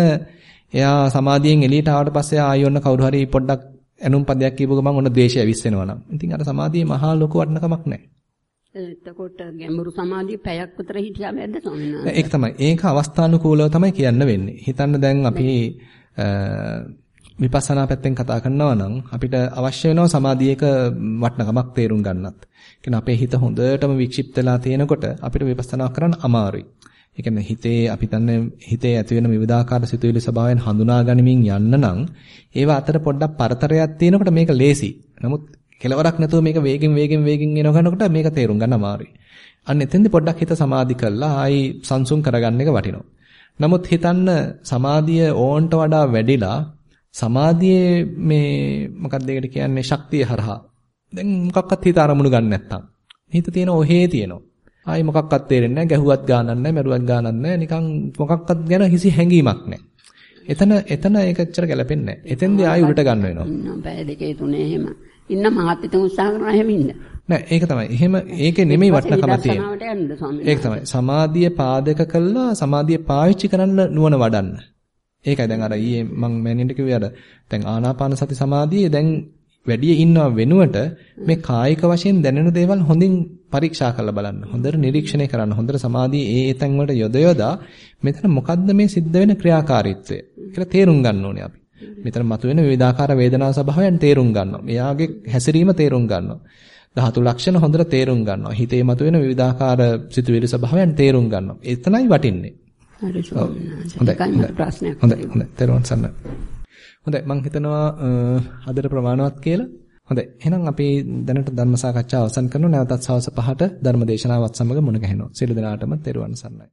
එයා සමාධියෙන් එළියට ආවට පස්සේ ආයෙ ඔන්න කවුරු හරි පොඩ්ඩක් ඇනුම් පදයක් කියපු ගමන් ඔන්න ද්වේෂය ඇවිස්සෙනවා නම්. ඉතින් අර සමාධියේ මහා ලොකු වටිනකමක් නැහැ. එතකොට ගැඹුරු සමාධිය පැයක් විතර හිටියාම ඇද්ද ස්වාමීන් වහන්සේ? ඒක තමයි. ඒක අවස්ථානුකූලව තමයි කියන්න වෙන්නේ. හිතන්න දැන් අපි විපස්සනා පැත්තෙන් කතා කරනවා නම් අපිට අවශ්‍ය වෙනවා සමාධියක වටිනකමක් තේරුම් ගන්නත්. කියන්නේ අපේ හිත හොඳටම වික්ෂිප්ත වෙලා තියෙනකොට අපිට විපස්සනා කරන්න අමාරුයි. ඒ කියන්නේ හිතේ අපි දන්නේ හිතේ ඇති වෙන විවිධාකාර සිතුවිලි ස්වභාවයන් හඳුනා ගනිමින් යන්න නම් ඒවා අතර පොඩ්ඩක් පරතරයක් තියෙනකොට මේක ලේසි. නමුත් කෙලවරක් නැතුව මේක වේගෙන් වේගෙන් වේගෙන් එන ගන්නකොට මේක තේරුම් ගන්න අමාරුයි. අන්න එතෙන්දි පොඩ්ඩක් හිත සමාධි කරලා ආයි සංසුන් කරගන්න එක වටිනවා. නමුත් හිතන්න සමාධිය ඕන්ට වඩා වැඩිලා සමාධියේ මේ මොකක්ද ඒකට කියන්නේ? ශක්තිය හරහා. දැන් මොකක්වත් හිත අරමුණු ගන්න නැත්තම්. හිත තියෙන ඔහේ තියෙනවා. ආයි මොකක්වත් තේරෙන්නේ නැහැ. ගැහුවත් ගානක් නැහැ මරුවත් ගානක් නැහැ. නිකන් මොකක්වත් ගැන කිසි හැඟීමක් නැහැ. එතන එතන ඒකච්චර ගැලපෙන්නේ නැහැ. එතෙන්දී ආයි උඩට ගන්න වෙනවා. පැය දෙකේ තුනේ එහෙම. ඉන්න මහත්ිත උත්සාහ කරනවා එහෙම ඉන්න. නෑ ඒක තමයි. එහෙම ඒකේ නෙමෙයි වටිනකම තියෙන්නේ. ඒක තමයි. සමාධිය පාදක කළා සමාධිය පාවිච්චි කරන්න නුවණ වඩන්න ඒකයි දැන් අර ඊයේ මම මෑනින්ට කිව්වේ අර දැන් ආනාපාන සති සමාධියේ දැන් වැඩි ඉන්නව වෙනුවට මේ කායික වශයෙන් දැනෙන දේවල් හොඳින් පරීක්ෂා කරලා බලන්න. හොඳට නිරීක්ෂණය කරන්න. හොඳට සමාධියේ ඒ ඒ තැන් වලට යොද යොදා මෙතන මොකද්ද මේ සිද්ධ වෙන ක්‍රියාකාරීත්වය කියලා තේරුම් ගන්න ඕනේ අපි. මෙතන මතුවෙන විවිධාකාර වේදනා ස්වභාවයන් තේරුම් ගන්නවා. එයාගේ හැසිරීම තේරුම් ගන්නවා. ධාතු ලක්ෂණ හොඳට තේරුම් ගන්නවා. හිතේ මතුවෙන විවිධාකාර සිතුවිලි ස්වභාවයන් තේරුම් ගන්නවා. එතනයි වටින්නේ. හරි හොඳයි ප්‍රශ්නයක් හොඳයි හොඳයි. තෙරුවන් සරණයි. හොඳයි මම හිතනවා අදට ප්‍රමාණවත් කියලා. හොඳයි. එහෙනම් අපි දැනට ධර්ම සාකච්ඡාව අවසන් කරනවා. නැවතත් සවස් 5ට ධර්ම දේශනාවත් සමග මුණ ගැහෙනවා. සියලු දෙනාටම තෙරුවන් සරණයි